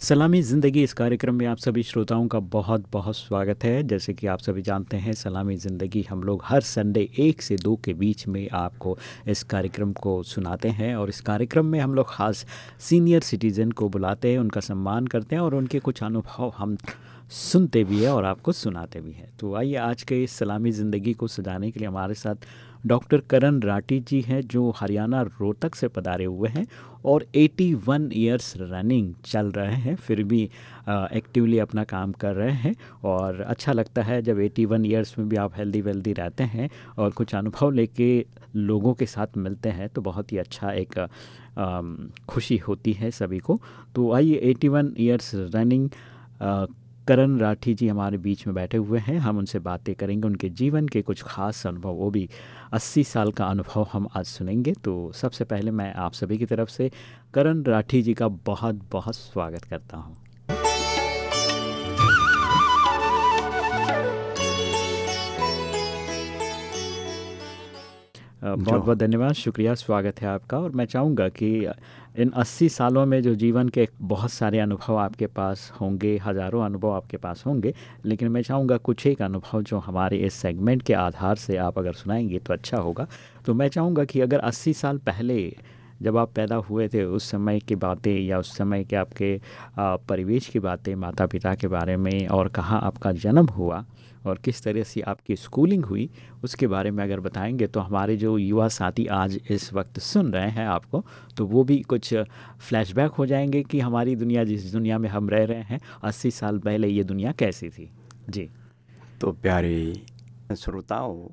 सलामी ज़िंदगी इस कार्यक्रम में आप सभी श्रोताओं का बहुत बहुत स्वागत है। जैसे कि आप सभी जानते हैं, सलामी ज़िंदगी हम लोग हर संडे एक से दो के बीच में आपको इस कार्यक्रम को सुनाते हैं और इस कार्यक्रम में हम लोग ख़ास सीनियर सिटीज़न को बुलाते हैं, उनका सम्मान करते हैं और उनके कुछ अनुभव हम सुनते भी हैं और आपको सुनाते भी हैं। तो आइए आज के इस सलामी ज़िंदगी को सजाने के लिए हमारे साथ डॉक्टर करण राठी जी हैं जो हरियाणा रोहतक से पधारे हुए हैं और 81 इयर्स रनिंग चल रहे हैं फिर भी एक्टिवली अपना काम कर रहे हैं और अच्छा लगता है जब 81 इयर्स में भी आप हेल्दी वेल्दी रहते हैं और कुछ अनुभव लेके लोगों के साथ मिलते हैं तो बहुत ही अच्छा एक आ, खुशी होती है सभी को। तो आइए 81 इयर्स रनिंग करण राठी जी हमारे बीच में बैठे हुए हैं। हम उनसे बातें करेंगे उनके जीवन के कुछ खास अनुभव वो भी 80 साल का अनुभव हम आज सुनेंगे। तो सबसे पहले मैं आप सभी की तरफ़ से करण राठी जी का बहुत बहुत स्वागत करता हूँ। बहुत बहुत धन्यवाद शुक्रिया स्वागत है आपका। और मैं चाहूँगा कि इन 80 सालों में जो जीवन के बहुत सारे अनुभव आपके पास होंगे, हज़ारों अनुभव आपके पास होंगे, लेकिन मैं चाहूँगा कुछ एक अनुभव जो हमारे इस सेगमेंट के आधार से आप अगर सुनाएँगे तो अच्छा होगा। तो मैं चाहूँगा कि अगर 80 साल पहले जब आप पैदा हुए थे, उस समय की बातें या उस समय के आपके परिवेश की बातें माता पिता के बारे में और कहाँ आपका जन्म हुआ और किस तरह से आपकी स्कूलिंग हुई उसके बारे में अगर बताएँगे तो हमारे जो युवा साथी आज इस वक्त सुन रहे हैं आपको तो वो भी कुछ फ्लैशबैक हो जाएँगे कि हमारी दुनिया जिस दुनिया में हम रह रहे हैं अस्सी साल पहले ये दुनिया कैसी थी। जी। तो प्यारे श्रोताओं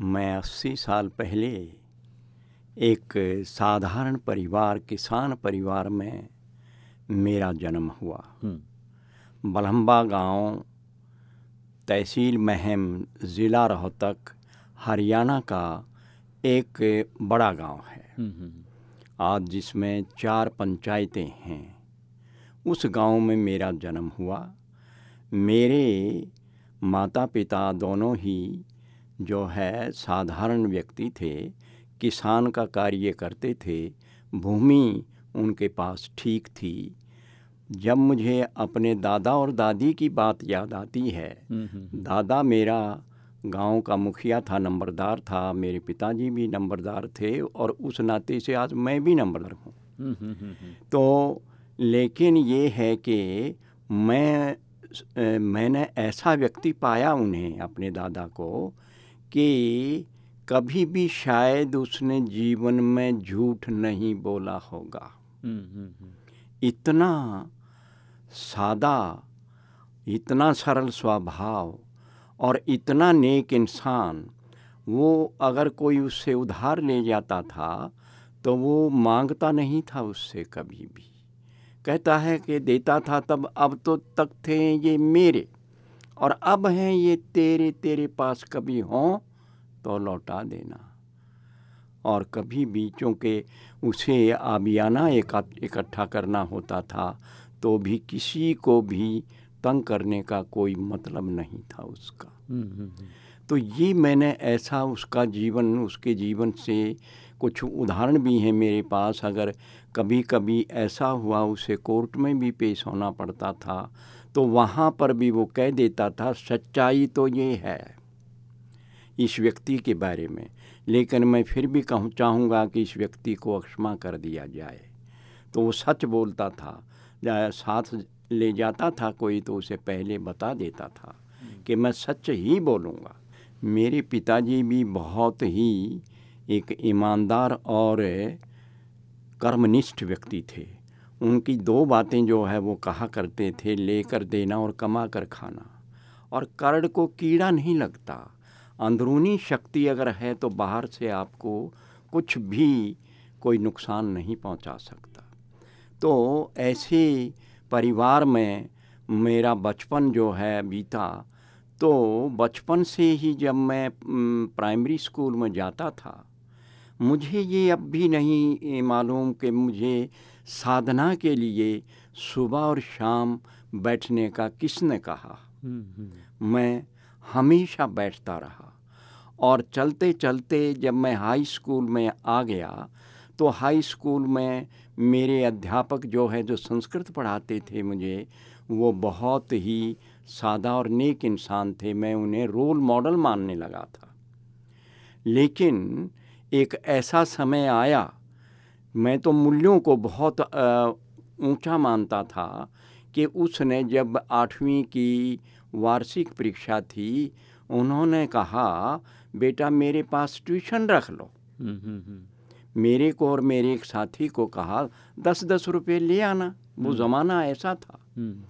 मैं अस्सी साल पहले एक साधारण परिवार किसान परिवार में मेरा जन्म हुआ। बलहम्बा गाँव तहसील महम ज़िला रोहतक हरियाणा का एक बड़ा गाँव है। आज जिसमें चार पंचायतें हैं उस गाँव में मेरा जन्म हुआ। मेरे माता पिता दोनों ही जो है साधारण व्यक्ति थे किसान का कार्य करते थे भूमि उनके पास ठीक थी। जब मुझे अपने दादा और दादी की बात याद आती है दादा मेरा गाँव का मुखिया था नंबरदार था मेरे पिताजी भी नंबरदार थे और उस नाते से आज मैं भी नंबरदार हूँ। तो लेकिन ये है कि मैं मैंने ऐसा व्यक्ति पाया उन्हें अपने दादा को कि कभी भी शायद उसने जीवन में झूठ नहीं बोला होगा। इतना सादा, इतना सरल स्वभाव और इतना नेक इंसान, वो अगर कोई उससे उधार ले जाता था तो वो माँगता नहीं था उससे कभी भी। कहता है कि देता था तब, अब तो तक थे ये मेरे और अब हैं ये तेरे तेरे पास कभी हों तो लौटा देना। और कभी भी चूँकि उसे आबियाना इकट्ठा करना होता था तो भी किसी को भी तंग करने का कोई मतलब नहीं था उसका। तो ये मैंने ऐसा उसका जीवन उसके जीवन से कुछ उदाहरण भी हैं मेरे पास। अगर कभी कभी ऐसा हुआ उसे कोर्ट में भी पेश होना पड़ता था तो वहाँ पर भी वो कह देता था सच्चाई तो ये है इस व्यक्ति के बारे में लेकिन मैं फिर भी कहूँ चाहूँगा कि इस व्यक्ति को अक्षमा कर दिया जाए। तो वो सच बोलता था। साथ ले जाता था, कोई तो उसे पहले बता देता था कि मैं सच ही बोलूँगा। मेरे पिताजी भी बहुत ही एक ईमानदार और कर्मनिष्ठ व्यक्ति थे। उनकी दो बातें जो है वो कहा करते थे, लेकर देना और कमा कर खाना। और कर्ण को कीड़ा नहीं लगता। अंदरूनी शक्ति अगर है तो बाहर से आपको कुछ भी कोई नुकसान नहीं पहुँचा सकता। तो ऐसे परिवार में मेरा बचपन जो है बीता। तो बचपन से ही जब मैं प्राइमरी स्कूल में जाता था मुझे ये अब भी नहीं मालूम कि मुझे साधना के लिए सुबह और शाम बैठने का किसने कहा। हम्म, हम्म, मैं हमेशा बैठता रहा और चलते चलते जब मैं हाई स्कूल में आ गया तो हाई स्कूल में मेरे अध्यापक जो है जो संस्कृत पढ़ाते थे मुझे वो बहुत ही सादा और नेक इंसान थे। मैं उन्हें रोल मॉडल मानने लगा था। लेकिन एक ऐसा समय आया मैं तो मूल्यों को बहुत ऊँचा मानता था कि उसने जब आठवीं की वार्षिक परीक्षा थी उन्होंने कहा बेटा मेरे पास ट्यूशन रख लो। हम्म, हम्म, हम्म, मेरे को और मेरे एक साथी को कहा दस दस रुपये ले आना। वो ज़माना ऐसा था। हम्म,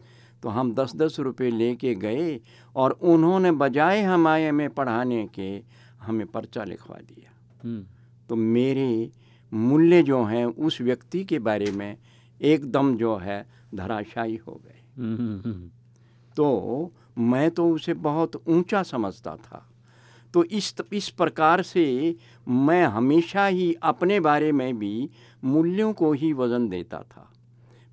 तो हम दस दस रुपये लेके गए और उन्होंने बजाय हमारे में पढ़ाने के हमें पर्चा लिखवा दिया। हम्म, तो मेरे मूल्य जो हैं उस व्यक्ति के बारे में एकदम जो है धराशायी हो गए। हम्म, हम्म, हम्म, तो मैं तो उसे बहुत ऊँचा समझता था। तो इस इस प्रकार से मैं हमेशा ही अपने बारे में भी मूल्यों को ही वज़न देता था।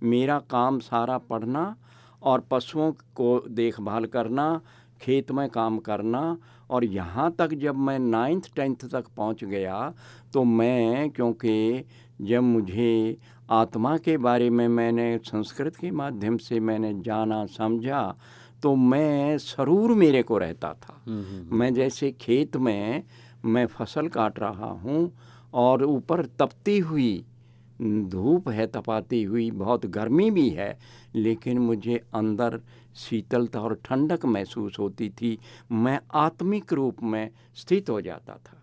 मेरा काम सारा पढ़ना और पशुओं को देखभाल करना, खेत में काम करना और यहाँ तक जब मैं नाइन्थ टेंथ तक पहुँच गया तो मैं, क्योंकि जब मुझे आत्मा के बारे में मैंने संस्कृत के माध्यम से मैंने जाना, समझा तो मैं सरूर मेरे को रहता था। हम्म, हम्म, मैं जैसे खेत में मैं फ़सल काट रहा हूँ और ऊपर तपती हुई धूप है तपाती हुई बहुत गर्मी भी है लेकिन मुझे अंदर शीतलता और ठंडक महसूस होती थी। मैं आत्मिक रूप में स्थित हो जाता था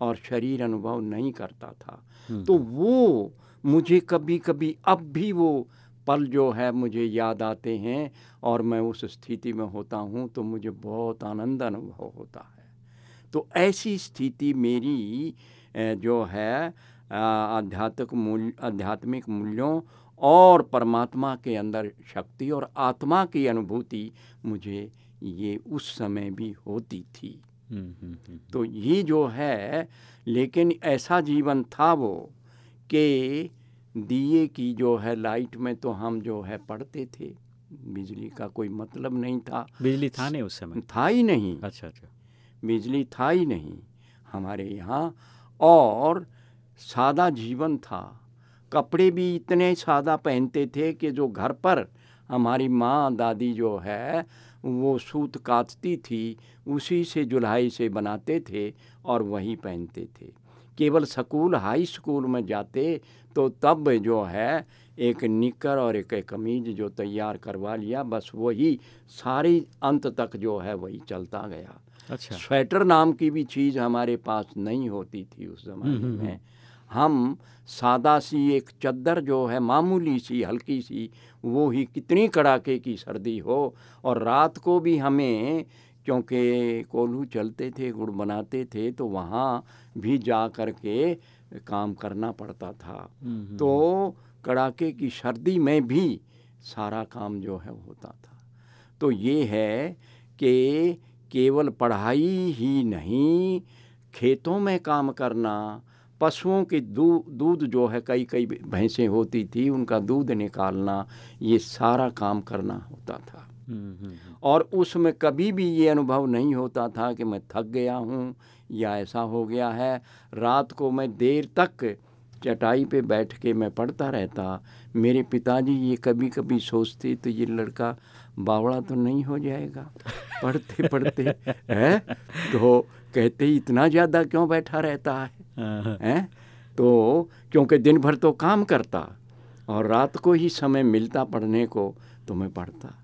और शरीर अनुभव नहीं करता था। हम्म, तो वो मुझे कभी कभी अब भी वो पल जो है मुझे याद आते हैं और मैं उस स्थिति में होता हूँ तो मुझे बहुत आनंद अनुभव होता है। तो ऐसी स्थिति मेरी जो है आध्यात्मिक मूल्य आध्यात्मिक मूल्यों और परमात्मा के अंदर शक्ति और आत्मा की अनुभूति मुझे ये उस समय भी होती थी। हम्म, हम्म, हम्म, तो ये जो है लेकिन ऐसा जीवन था वो कि दिए की जो है लाइट में तो हम जो है पढ़ते थे। बिजली का कोई मतलब नहीं था। बिजली था नहीं उस समय? था ही नहीं। अच्छा अच्छा। बिजली था ही नहीं हमारे यहाँ। और सादा जीवन था। कपड़े भी इतने सादा पहनते थे कि जो घर पर हमारी माँ दादी जो है वो सूत काटती थी उसी से जुलाई से बनाते थे और वही पहनते थे। केवल स्कूल हाई स्कूल में जाते तो तब जो है एक निकर और एक कमीज जो तैयार करवा लिया बस वही सारी अंत तक जो है वही चलता गया। अच्छा। स्वेटर नाम की भी चीज़ हमारे पास नहीं होती थी उस ज़माने हम्म, हम्म, में हम सादा सी एक चद्दर जो है मामूली सी हल्की सी वो ही कितनी कड़ाके की सर्दी हो और रात को भी हमें क्योंकि कोल्हू चलते थे गुड़ बनाते थे तो वहाँ भी जा कर के काम करना पड़ता था। हम्म, हम्म, तो कड़ाके की सर्दी में भी सारा काम जो है होता था। तो ये है कि केवल पढ़ाई ही नहीं खेतों में काम करना पशुओं के दूध दूध जो है कई कई भैंसें होती थी उनका दूध निकालना ये सारा काम करना होता था। हम्म, हम्म, हम्म, और उसमें कभी भी ये अनुभव नहीं होता था कि मैं थक गया हूँ या ऐसा हो गया है रात को मैं देर तक चटाई पे बैठ के मैं पढ़ता रहता। मेरे पिताजी ये कभी कभी सोचते तो ये लड़का बावड़ा तो नहीं हो जाएगा? पढ़ते पढ़ते है? तो कहते इतना ज़्यादा क्यों बैठा रहता है हाँ, हाँ, हैं? तो क्योंकि दिन भर तो काम करता और रात को ही समय मिलता पढ़ने को तो मैं पढ़ता।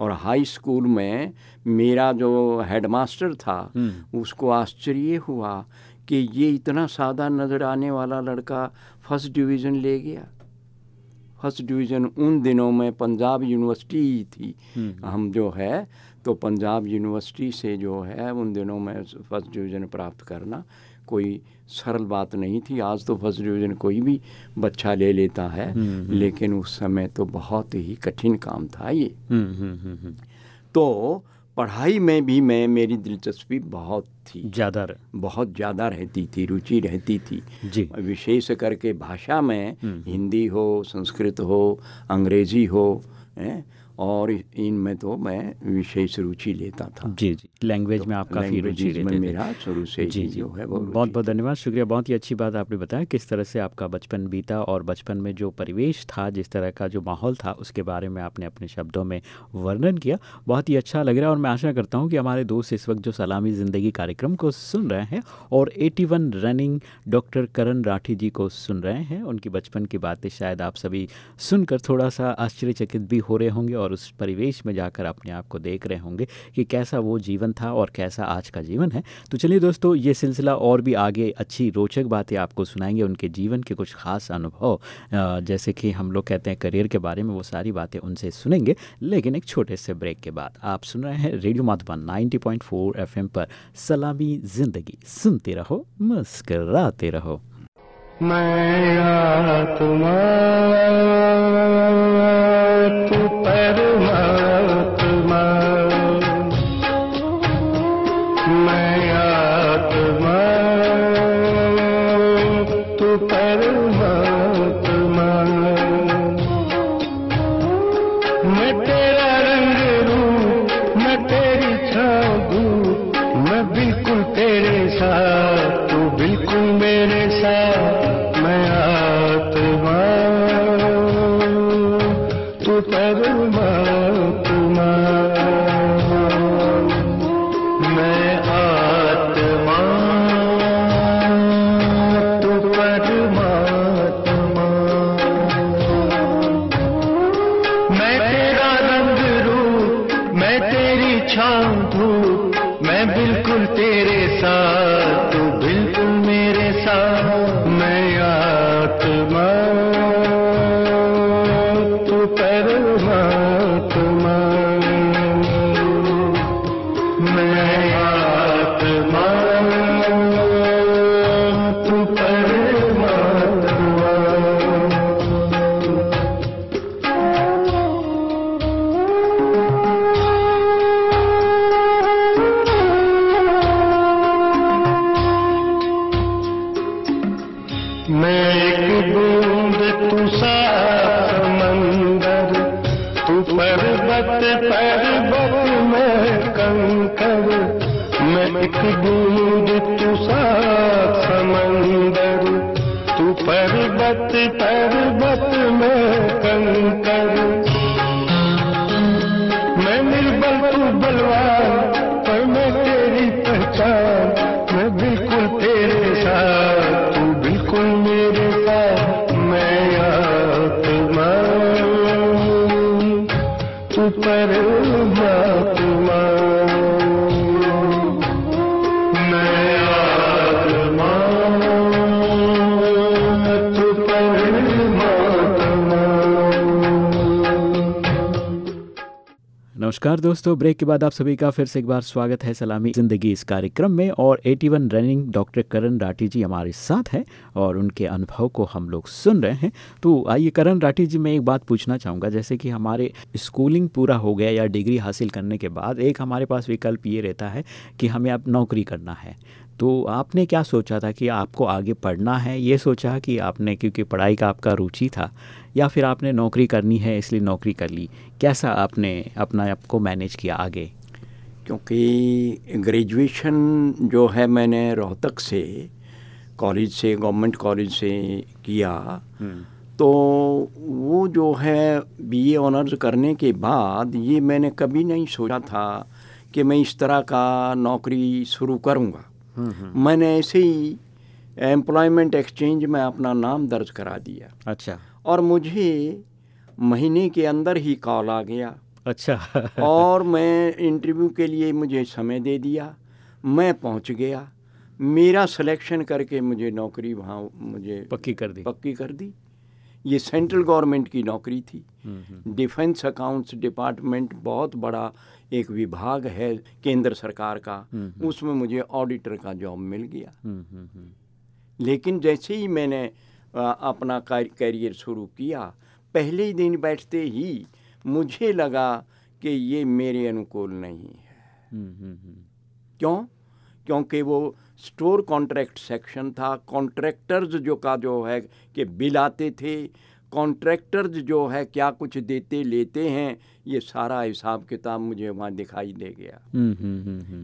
और हाई स्कूल में मेरा जो हेडमास्टर था हम्म, उसको आश्चर्य हुआ कि ये इतना सादा नज़र आने वाला लड़का फ़र्स्ट डिवीज़न ले गया। फ़र्स्ट डिवीज़न उन दिनों में पंजाब यूनिवर्सिटी ही थी। हम्म, हम जो है तो पंजाब यूनिवर्सिटी से जो है उन दिनों में फ़र्स्ट डिवीज़न प्राप्त करना कोई सरल बात नहीं थी। आज तो फ़र्स्ट डिवीज़न कोई भी बच्चा ले लेता है हम्म, हम्म, लेकिन उस समय तो बहुत ही कठिन काम था ये। हम्म, हम्म, हम्म, हम्म, तो पढ़ाई में भी मैं मेरी दिलचस्पी बहुत थी। ज़्यादा बहुत ज़्यादा रहती थी रुचि रहती थी। जी। विशेष करके भाषा में हम्म। हिंदी हो संस्कृत हो अंग्रेज़ी हो हैं, और इनमें तो मैं विशेष रुचि लेता था। जी जी। लैंग्वेज तो में आप काफ़ी रुचि में मेरा शुरू से जी जी। जो है वो बहुत बहुत धन्यवाद शुक्रिया। बहुत ही अच्छी बात आपने बताया किस तरह से आपका बचपन बीता और बचपन में जो परिवेश था जिस तरह का जो माहौल था उसके बारे में आपने अपने शब्दों में वर्णन किया। बहुत ही अच्छा लग रहा है और मैं आशा करता हूँ कि हमारे दोस्त इस वक्त जो सलामी ज़िंदगी कार्यक्रम को सुन रहे हैं और 81 रनिंग डॉक्टर करण राठी जी को सुन रहे हैं। उनकी बचपन की बातें शायद आप सभी सुनकर थोड़ा सा आश्चर्यचकित भी हो रहे होंगे और उस परिवेश में जाकर अपने आप को देख रहे होंगे कि कैसा वो जीवन था और कैसा आज का जीवन है। तो चलिए दोस्तों, ये सिलसिला और भी आगे अच्छी रोचक बातें आपको सुनाएँगे। उनके जीवन के कुछ खास अनुभव जैसे कि हम लोग कहते हैं करियर के बारे में वो सारी बातें उनसे सुनेंगे, लेकिन एक छोटे से ब्रेक के बाद आप सुन रहे हैं रेडियो माधुबन 90.4 एफएम पर। सलामी ज़िंदगी, सुनते रहो, मुस्कराते रहो। मैं आत्मा तू परमात्मा दोस्तों, ब्रेक के बाद आप सभी का फिर से एक बार स्वागत है सलामी ज़िंदगी इस कार्यक्रम में और 81 रनिंग डॉक्टर करण राठी जी हमारे साथ हैं और उनके अनुभव को हम लोग सुन रहे हैं। तो आइए करण राठी जी, मैं एक बात पूछना चाहूँगा, जैसे कि हमारे स्कूलिंग पूरा हो गया या डिग्री हासिल करने के बाद एक हमारे पास विकल्प ये रहता है कि हमें अब नौकरी करना है। तो आपने क्या सोचा था कि आपको आगे पढ़ना है? ये सोचा कि आपने, क्योंकि पढ़ाई का आपका रुचि था या फिर आपने नौकरी करनी है इसलिए नौकरी कर ली? कैसा आपने अपना आपको मैनेज किया आगे? क्योंकि ग्रेजुएशन जो है मैंने रोहतक से कॉलेज से गवर्नमेंट कॉलेज से किया। तो वो जो है बीए ऑनर्स करने के बाद ये मैंने कभी नहीं सोचा था कि मैं इस तरह का नौकरी शुरू करूँगा। मैंने ऐसे ही एम्प्लॉयमेंट एक्सचेंज में अपना नाम दर्ज करा दिया। अच्छा। और मुझे महीने के अंदर ही कॉल आ गया। अच्छा। और मैं इंटरव्यू के लिए मुझे समय दे दिया। मैं पहुँच गया। मेरा सिलेक्शन करके मुझे नौकरी वहाँ मुझे पक्की कर दी। पक्की कर दी। ये सेंट्रल गवर्नमेंट की नौकरी थी। हम्म, हम्म, डिफेंस अकाउंट्स डिपार्टमेंट बहुत बड़ा एक विभाग है केंद्र सरकार का। हम्म, उसमें मुझे ऑडिटर का जॉब मिल गया। हम्म, हम्म, हम्म। लेकिन जैसे ही मैंने अपना कार- करियर शुरू किया। पहले ही दिन बैठते ही मुझे लगा कि ये मेरे अनुकूल नहीं है। हम्म, हम्म, हम्म, क्यों? क्योंकि वो स्टोर कॉन्ट्रैक्ट सेक्शन था। कॉन्ट्रैक्टर्स जो का जो है कि बिल आते थे कॉन्ट्रैक्टर्स जो है क्या कुछ देते लेते हैं ये सारा हिसाब किताब मुझे वहाँ दिखाई दे गया।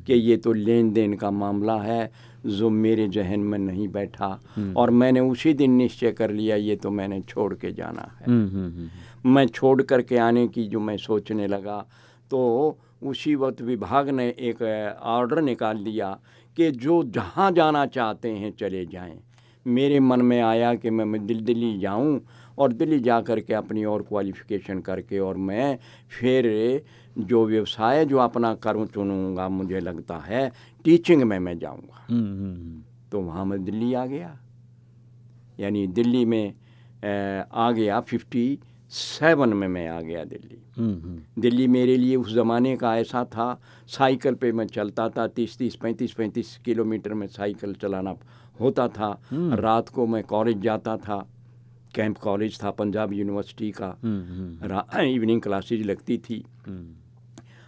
कि ये तो लेन देन का मामला है जो मेरे जहन में नहीं बैठा और मैंने उसी दिन निश्चय कर लिया ये तो मैंने छोड़ के जाना है। हम्म, हम्म, हम्म, मैं छोड़ कर के आने की जो मैं सोचने लगा तो उसी वक्त विभाग ने एक ऑर्डर निकाल दिया कि जो जहाँ जाना चाहते हैं चले जाएँ। मेरे मन में आया कि मैं मैं दिल दिल्ली जाऊँ और दिल्ली जा कर के अपनी और क्वालिफिकेशन करके और मैं फिर जो व्यवसाय जो अपना करूँ चुनूँगा मुझे लगता है टीचिंग में मैं जाऊँगा। हम्म, हम्म, हम्म, तो वहाँ मैं दिल्ली आ गया। यानी दिल्ली में आ गया फिफ्टी सेवन में मैं आ गया दिल्ली। दिल्ली मेरे लिए उस ज़माने का ऐसा था साइकिल पे मैं चलता था तीस तीस पैंतीस पैंतीस किलोमीटर में साइकिल चलाना होता था। रात को मैं कॉलेज जाता था। कैंप कॉलेज था पंजाब यूनिवर्सिटी का। हम्म, हम्म, इवनिंग क्लासेज लगती थी। हम्म,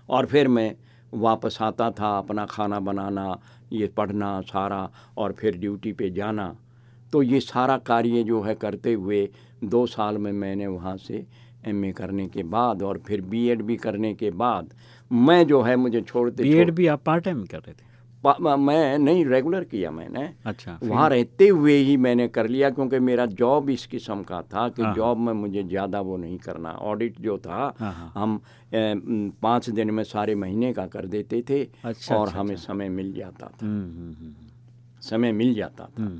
और फिर मैं वापस आता था अपना खाना बनाना ये पढ़ना सारा और फिर ड्यूटी पे जाना। तो ये सारा कार्य जो है करते हुए दो साल में मैंने वहाँ से एमए करने के बाद और फिर बीएड भी करने के बाद मैं जो है मुझे छोड़ते बीएड भी आप पार्ट टाइम कर रहे थे? म- नहीं रेगुलर किया मैंने। अच्छा वहाँ रहते हुए ही मैंने कर लिया क्योंकि मेरा जॉब इस किस्म का था कि हाँ। जॉब में मुझे ज़्यादा वो नहीं करना। ऑडिट जो था हाँ, हाँ। हम पाँच दिन में सारे महीने का कर देते थे अच्छा, और अच्छा, हमें अच्छा। समय मिल जाता था। हम्म, हम्म, हम्म, समय मिल जाता था।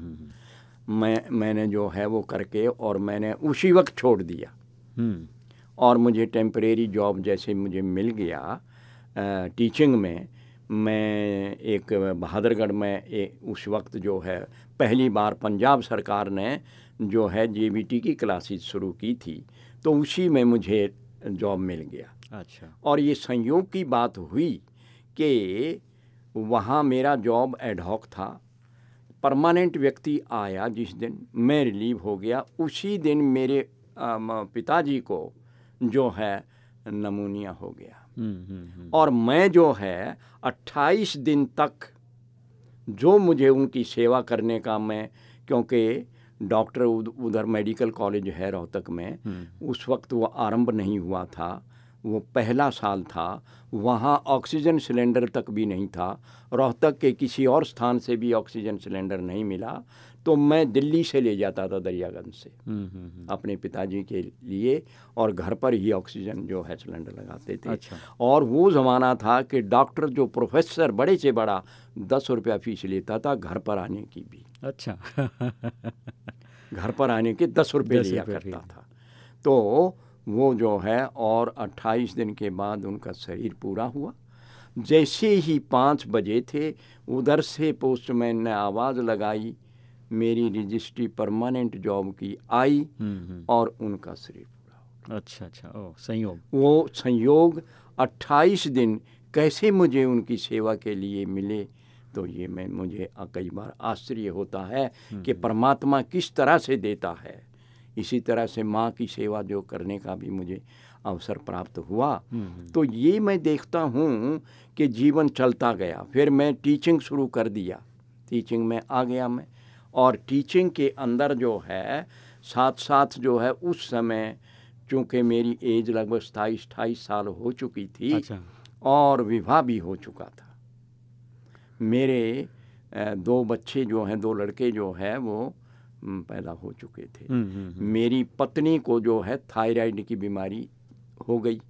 मैं मैंने जो है वो करके और मैंने उसी वक्त छोड़ दिया। और मुझे टेम्परेरी जॉब जैसे मुझे मिल गया टीचिंग में मैं एक बहादुरगढ़ में ए, उस वक्त जो है पहली बार पंजाब सरकार ने जो है जेबीटी की क्लासेस शुरू की थी तो उसी में मुझे जॉब मिल गया। अच्छा। और ये संयोग की बात हुई कि वहाँ मेरा जॉब एडहॉक था परमानेंट व्यक्ति आया जिस दिन मैं रिलीव हो गया उसी दिन मेरे पिताजी को जो है नमूनिया हो गया। और मैं जो है 28 दिन तक जो मुझे उनकी सेवा करने का मैं क्योंकि डॉक्टर उधर मेडिकल कॉलेज है रोहतक में हम्म, उस वक्त वो आरंभ नहीं हुआ था वो पहला साल था वहाँ ऑक्सीजन सिलेंडर तक भी नहीं था रोहतक के किसी और स्थान से भी ऑक्सीजन सिलेंडर नहीं मिला तो मैं दिल्ली से ले जाता था दरियागंज से हम्म, हम्म, हम्म, अपने पिताजी के लिए और घर पर ही ऑक्सीजन जो है सिलेंडर लगाते थे। अच्छा। और वो ज़माना था कि डॉक्टर जो प्रोफेसर बड़े से बड़ा दस रुपया फ़ीस लेता था घर पर आने की भी। अच्छा। घर पर आने के दस रुपये 10 लिया करता। था। तो वो जो है और 28 दिन के बाद उनका शरीर पूरा हुआ। जैसे ही पाँच बजे थे उधर से पोस्टमैन ने आवाज़ लगाई मेरी रजिस्ट्री परमानेंट जॉब की आई हम्म, हम्म, और उनका शरीर पूरा हुआ अच्छा अच्छा। ओ संयोग। वो संयोग 28 दिन कैसे मुझे उनकी सेवा के लिए मिले तो ये मैं मुझे कई बार आश्चर्य होता है कि परमात्मा किस तरह से देता है। इसी तरह से माँ की सेवा जो करने का भी मुझे अवसर प्राप्त हुआ। हम्म, तो ये मैं देखता हूँ कि जीवन चलता गया। फिर मैं टीचिंग शुरू कर दिया। टीचिंग में आ गया मैं। और टीचिंग के अंदर जो है साथ साथ जो है उस समय चूँकि मेरी एज लगभग सताईस अट्ठाईस साल हो चुकी थी अच्छा। और विवाह भी हो चुका था। मेरे दो बच्चे जो हैं दो लड़के जो है वो पैदा हो चुके थे। हम्म, हम्म, हम्म, मेरी पत्नी को जो है थायराइड की बीमारी हो गई।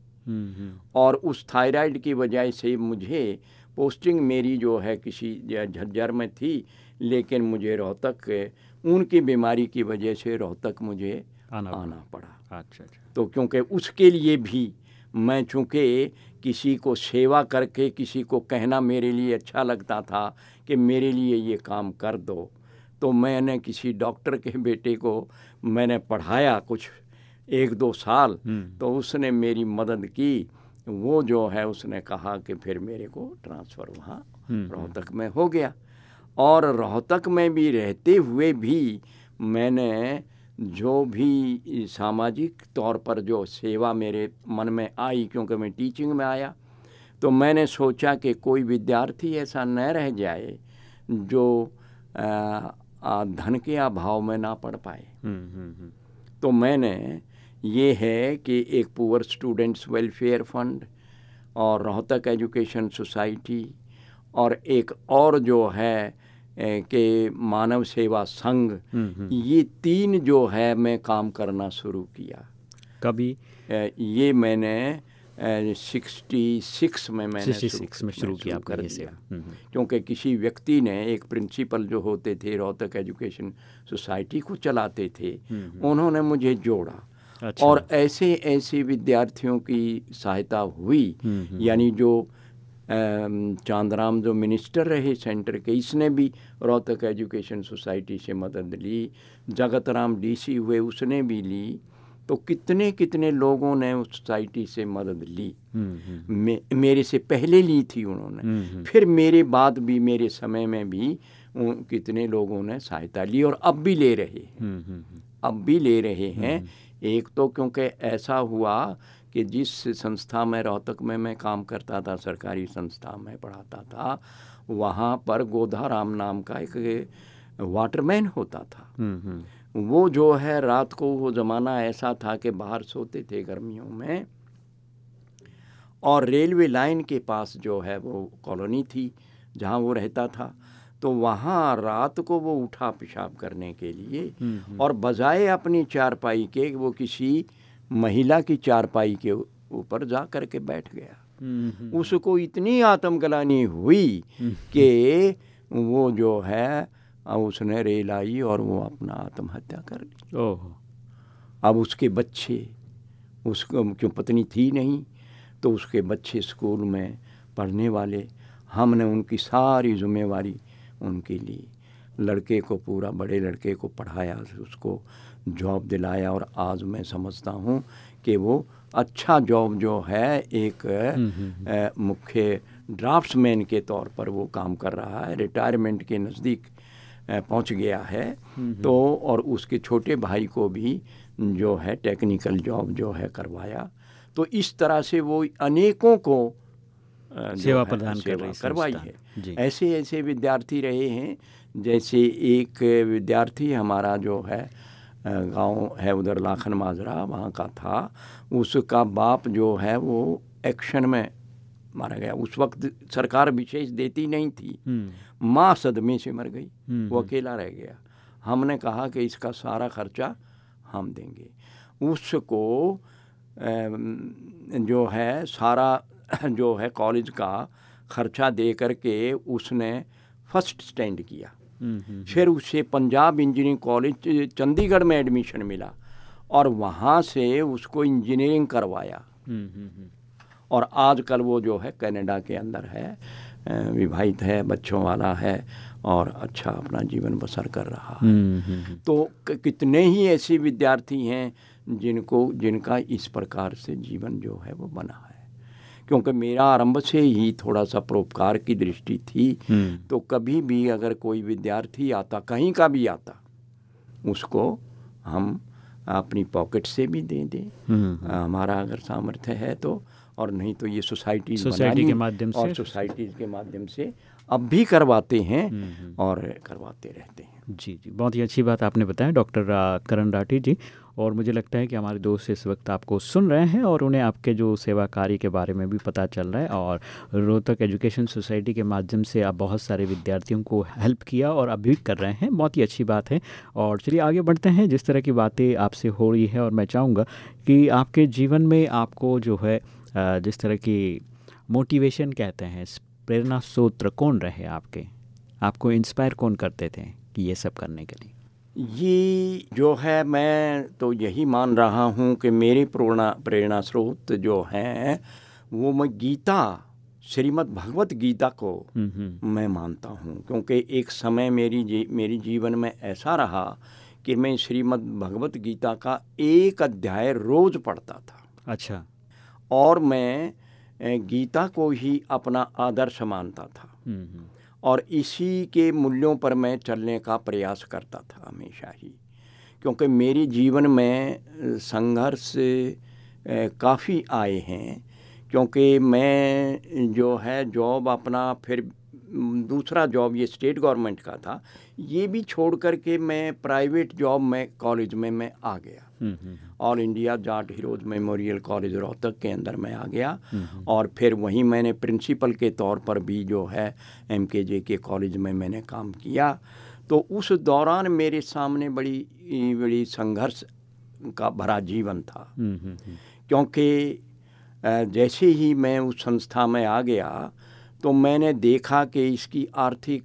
और उस थायराइड की वजह से मुझे पोस्टिंग मेरी जो है किसी झज्जर में थी लेकिन मुझे रोहतक उनकी बीमारी की वजह से रोहतक मुझे आना आना पड़ा। अच्छा अच्छा। तो क्योंकि उसके लिए भी मैं चूँकि किसी को सेवा करके किसी को कहना मेरे लिए अच्छा लगता था कि मेरे लिए ये काम कर दो तो मैंने किसी डॉक्टर के बेटे को मैंने पढ़ाया कुछ एक दो साल हम्म, तो उसने मेरी मदद की। वो जो है उसने कहा कि फिर मेरे को ट्रांसफ़र वहाँ हम्म, रोहतक में हो गया। और रोहतक में भी रहते हुए भी मैंने जो भी सामाजिक तौर पर जो सेवा मेरे मन में आई क्योंकि मैं टीचिंग में आया तो मैंने सोचा कि कोई विद्यार्थी ऐसा न रह जाए जो धन के अभाव में ना पढ़ पाए। हम्म, हम्म, हम्म, तो मैंने ये है कि एक पुअर स्टूडेंट्स वेलफेयर फंड और रोहतक एजुकेशन सोसाइटी और एक और जो है कि मानव सेवा संघ। ये तीन जो है मैं काम करना शुरू किया। कभी? ये मैंने सिक्सटी सिक्स में मैंने सिक्स में शुरू किया कर दिया। सेवा। क्योंकि किसी व्यक्ति ने एक प्रिंसिपल जो होते थे रोहतक एजुकेशन सोसाइटी को चलाते थे उन्होंने मुझे जोड़ा। अच्छा। और ऐसे ऐसे विद्यार्थियों की सहायता हुई। यानी जो अम, चांदराम जो मिनिस्टर रहे सेंटर के इसने भी रोहतक एजुकेशन सोसाइटी से मदद ली जगत राम डीसी हुए उसने भी ली। तो कितने कितने लोगों ने उस सोसाइटी से मदद ली? हम्म, हम्म, मे, मेरे से पहले ली थी उन्होंने। हम्म। फिर मेरे बाद भी मेरे समय में भी उन, कितने लोगों ने सहायता ली और अब भी ले रहे हैं। अब भी ले रहे हैं। एक तो क्योंकि ऐसा हुआ कि जिस संस्था में रोहतक में मैं काम करता था सरकारी संस्था में पढ़ाता था वहाँ पर गोधाराम नाम का एक वाटरमैन होता था। हम्म, हम्म, वो जो है रात को वो ज़माना ऐसा था कि बाहर सोते थे गर्मियों में और रेलवे लाइन के पास जो है वो कॉलोनी थी जहाँ वो रहता था। तो वहाँ रात को वो उठा पेशाब करने के लिए हम्म, और बजाय अपनी चारपाई के वो किसी महिला की चारपाई के ऊपर जा कर के बैठ गया। हम्म, हम्म, उसको इतनी आत्मग्लानी हुई कि वो जो है उसने रेल आई और वो अपना आत्महत्या कर ली। ओहो। अब उसके बच्चे उसको क्यों पत्नी थी नहीं तो उसके बच्चे स्कूल में पढ़ने वाले हमने उनकी सारी जिम्मेवारी उनकी ली लड़के को पूरा बड़े लड़के को पढ़ाया उसको जॉब दिलाया और आज मैं समझता हूँ कि वो अच्छा जॉब जो है एक अ, मुख्य ड्राफ्ट्समैन के तौर पर वो काम कर रहा है रिटायरमेंट के नज़दीक पहुँच गया है। तो और उसके छोटे भाई को भी जो है टेक्निकल जॉब जो है करवाया। तो इस तरह से वो अनेकों को सेवा प्रदान सेवा करवाई है। ऐसे ऐसे विद्यार्थी रहे हैं जैसे एक विद्यार्थी हमारा जो है गाँव है उधर लाखन माजरा वहाँ का था। उसका बाप जो है वो एक्शन में मारा गया। उस वक्त सरकार विशेष देती नहीं थी। हम्म, माँ सदमे से मर गई। हम्म, वो अकेला रह गया। हमने कहा कि इसका सारा खर्चा हम देंगे। उसको जो है सारा जो है कॉलेज का खर्चा दे करके उसने फ़र्स्ट स्टैंड किया। हम्म, हम्म, फिर उसे पंजाब इंजीनियरिंग कॉलेज चंडीगढ़ में एडमिशन मिला और वहाँ से उसको इंजीनियरिंग करवाया। और आजकल वो जो है कनाडा के अंदर है विवाहित है बच्चों वाला है और अच्छा अपना जीवन बसर कर रहा है। तो कितने ही ऐसे विद्यार्थी हैं जिनको जिनका इस प्रकार से जीवन जो है वो बना। क्योंकि मेरा आरंभ से ही थोड़ा सा परोपकार की दृष्टि थी। हम्म, तो कभी भी अगर कोई विद्यार्थी आता कहीं का भी आता उसको हम अपनी पॉकेट से भी दे दें। हम्म, हमारा अगर सामर्थ्य है तो और नहीं तो ये सोसाइटी सोसाइटी के माध्यम से। और से- सोसाइटीज़ के माध्यम से अब भी करवाते हैं हम्म, हम्म। और करवाते रहते हैं। जी जी। बहुत ही अच्छी बात आपने बताया डॉक्टर करण राठी जी। और मुझे लगता है कि हमारे दोस्त इस वक्त आपको सुन रहे हैं और उन्हें आपके जो सेवा कार्य के बारे में भी पता चल रहा है और रोहतक एजुकेशन सोसाइटी के माध्यम से आप बहुत सारे विद्यार्थियों को हेल्प किया और अभी भी कर रहे हैं। बहुत ही अच्छी बात है। और चलिए आगे बढ़ते हैं। जिस तरह की बातें आपसे हो रही है और मैं चाहूँगा कि आपके जीवन में आपको जो है जिस तरह की मोटिवेशन कहते हैं, प्रेरणा स्रोत्र कौन रहे आपके? आपको इंस्पायर कौन करते थे कि ये सब करने के लिए? ये जो है मैं तो यही मान रहा हूँ कि मेरे प्रेरणा प्रेरणा स्रोत जो हैं वो मैं गीता श्रीमद् भगवत गीता को हम्म हम्म। मैं मानता हूँ। क्योंकि एक समय मेरी जी मेरी जीवन में ऐसा रहा कि मैं श्रीमद् भगवत गीता का एक अध्याय रोज़ पढ़ता था। अच्छा। और मैं गीता को ही अपना आदर्श मानता था। हम्म हम्म। और इसी के मूल्यों पर मैं चलने का प्रयास करता था हमेशा ही। क्योंकि मेरे जीवन में संघर्ष काफ़ी आए हैं। क्योंकि मैं, जो है, जॉब अपना फिर दूसरा जॉब ये स्टेट गवर्नमेंट का था, ये भी छोड़ कर के मैं प्राइवेट जॉब में, कॉलेज में मैं आ गया। All India Jat heroes memorial college Rohtak के अंदर मैं आ गया। और फिर वहीं मैंने प्रिंसिपल के तौर पर भी जो है एम के जे के कॉलेज में मैंने काम किया। तो उस दौरान मेरे सामने बड़ी बड़ी संघर्ष का भरा जीवन था। क्योंकि जैसे ही मैं उस संस्था में आ गया तो मैंने देखा कि इसकी आर्थिक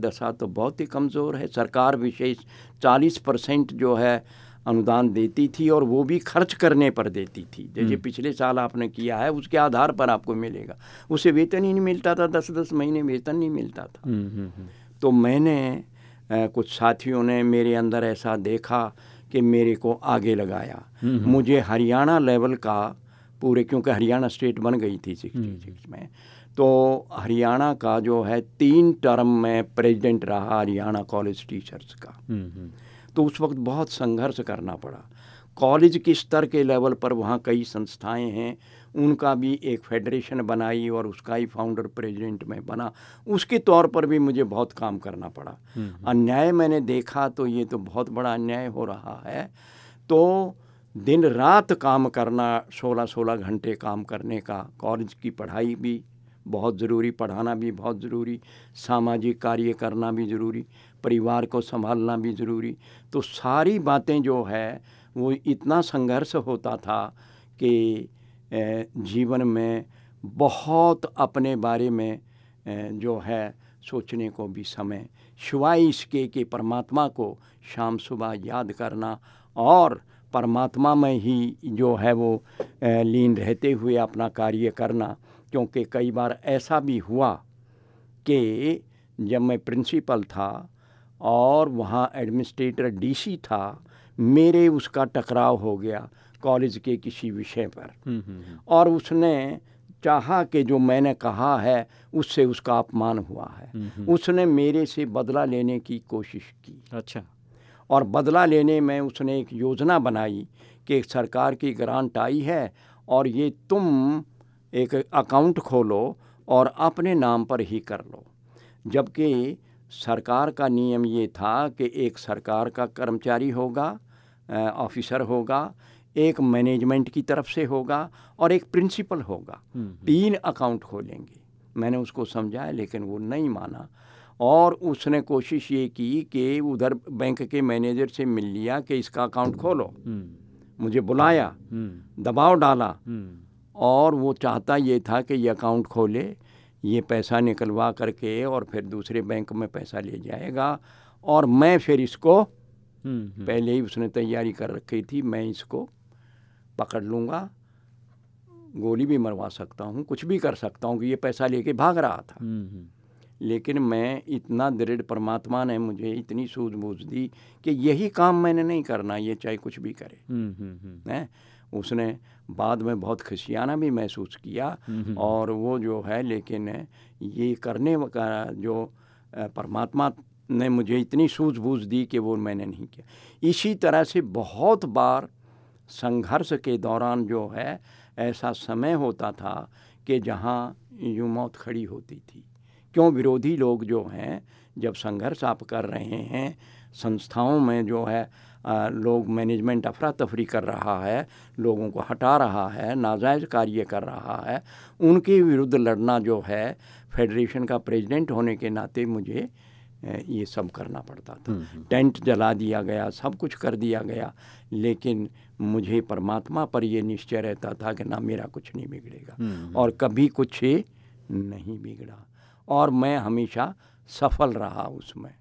दशा तो बहुत ही कमज़ोर है। सरकार विशेष 40 परसेंट जो है अनुदान देती थी और वो भी खर्च करने पर देती थी। जैसे हम्म। पिछले साल आपने किया है उसके आधार पर आपको मिलेगा। उसे वेतन ही नहीं मिलता था दस दस महीने वेतन नहीं मिलता था। हम्म, हम्म, तो मैंने आ, कुछ साथियों ने मेरे अंदर ऐसा देखा कि मेरे को आगे लगाया। मुझे हरियाणा लेवल का पूरे क्योंकि हरियाणा स्टेट बन गई थी सिक्सटी सिक्स में तो हरियाणा का जो है तीन टर्म में प्रेसिडेंट रहा हरियाणा कॉलेज टीचर्स का। तो उस वक्त बहुत संघर्ष करना पड़ा। कॉलेज के स्तर के लेवल पर वहाँ कई संस्थाएँ हैं। उनका भी एक फेडरेशन बनाई और उसका ही फाउंडर प्रेसिडेंट में बना। उसके तौर पर भी मुझे बहुत काम करना पड़ा। हम्म। अन्याय मैंने देखा तो ये तो बहुत बड़ा अन्याय हो रहा है। तो दिन रात काम करना सोलह सोलह घंटे काम करने का कॉलेज की पढ़ाई भी बहुत ज़रूरी पढ़ाना भी बहुत ज़रूरी सामाजिक कार्य करना भी ज़रूरी। परिवार को संभालना भी ज़रूरी। तो सारी बातें जो है, वो इतना संघर्ष होता था कि जीवन में बहुत अपने बारे में जो है, सोचने को भी समय। शिवाय इसके कि परमात्मा को शाम सुबह याद करना और परमात्मा में ही जो है वो लीन रहते हुए अपना कार्य करना। क्योंकि कई बार ऐसा भी हुआ कि जब मैं प्रिंसिपल था और वहाँ एडमिनिस्ट्रेटर डीसी था मेरे उसका टकराव हो गया कॉलेज के किसी विषय पर। हम्म, हम्म, हम्म। और उसने चाहा कि जो मैंने कहा है उससे उसका अपमान हुआ है। उसने मेरे से बदला लेने की कोशिश की। अच्छा। और बदला लेने में उसने एक योजना बनाई कि सरकार की ग्रांट आई है और ये तुम एक अकाउंट खोलो और अपने नाम पर ही कर लो। जबकि सरकार का नियम ये था कि एक सरकार का कर्मचारी होगा ऑफिसर होगा एक मैनेजमेंट की तरफ़ से होगा और एक प्रिंसिपल होगा। हम्म, हम्म। तीन अकाउंट खोलेंगे। मैंने उसको समझाया लेकिन वो नहीं माना। और उसने कोशिश ये की कि उधर बैंक के मैनेजर से मिल लिया कि इसका अकाउंट खोलो। हम्म। मुझे बुलाया दबाव डाला और वो चाहता ये था कि ये अकाउंट खोले। ये पैसा निकलवा करके और फिर दूसरे बैंक में पैसा ले जाएगा। और मैं फिर इसको हम्म, हम्म। पहले ही उसने तैयारी कर रखी थी मैं इसको पकड़ लूँगा। गोली भी मरवा सकता हूँ कुछ भी कर सकता हूँ कि ये पैसा लेके भाग रहा था। हम्म, लेकिन मैं इतना दृढ़ परमात्मा ने मुझे इतनी सूझबूझ दी कि यही काम मैंने नहीं करना ये चाहे कुछ भी करे। है? उसने बाद में बहुत खुशियाना भी महसूस किया और वो जो है लेकिन ये करने का जो परमात्मा ने मुझे इतनी सूझबूझ दी कि वो मैंने नहीं किया। इसी तरह से बहुत बार संघर्ष के दौरान जो है ऐसा समय होता था कि जहाँ यूँ मौत खड़ी होती थी। क्यों विरोधी लोग जो हैं जब संघर्ष आप कर रहे हैं संस्थाओं में जो है लोग मैनेजमेंट अफरा तफरी कर रहा है लोगों को हटा रहा है नाजायज़ कार्य कर रहा है। उनके विरुद्ध लड़ना जो है फेडरेशन का प्रेसिडेंट होने के नाते मुझे ये सब करना पड़ता था। हम्म, हम्म। टेंट जला दिया गया सब कुछ कर दिया गया लेकिन मुझे परमात्मा पर ये निश्चय रहता था कि ना मेरा कुछ नहीं बिगड़ेगा। हम्म, और कभी कुछ नहीं बिगड़ा। और मैं हमेशा सफल रहा उसमें।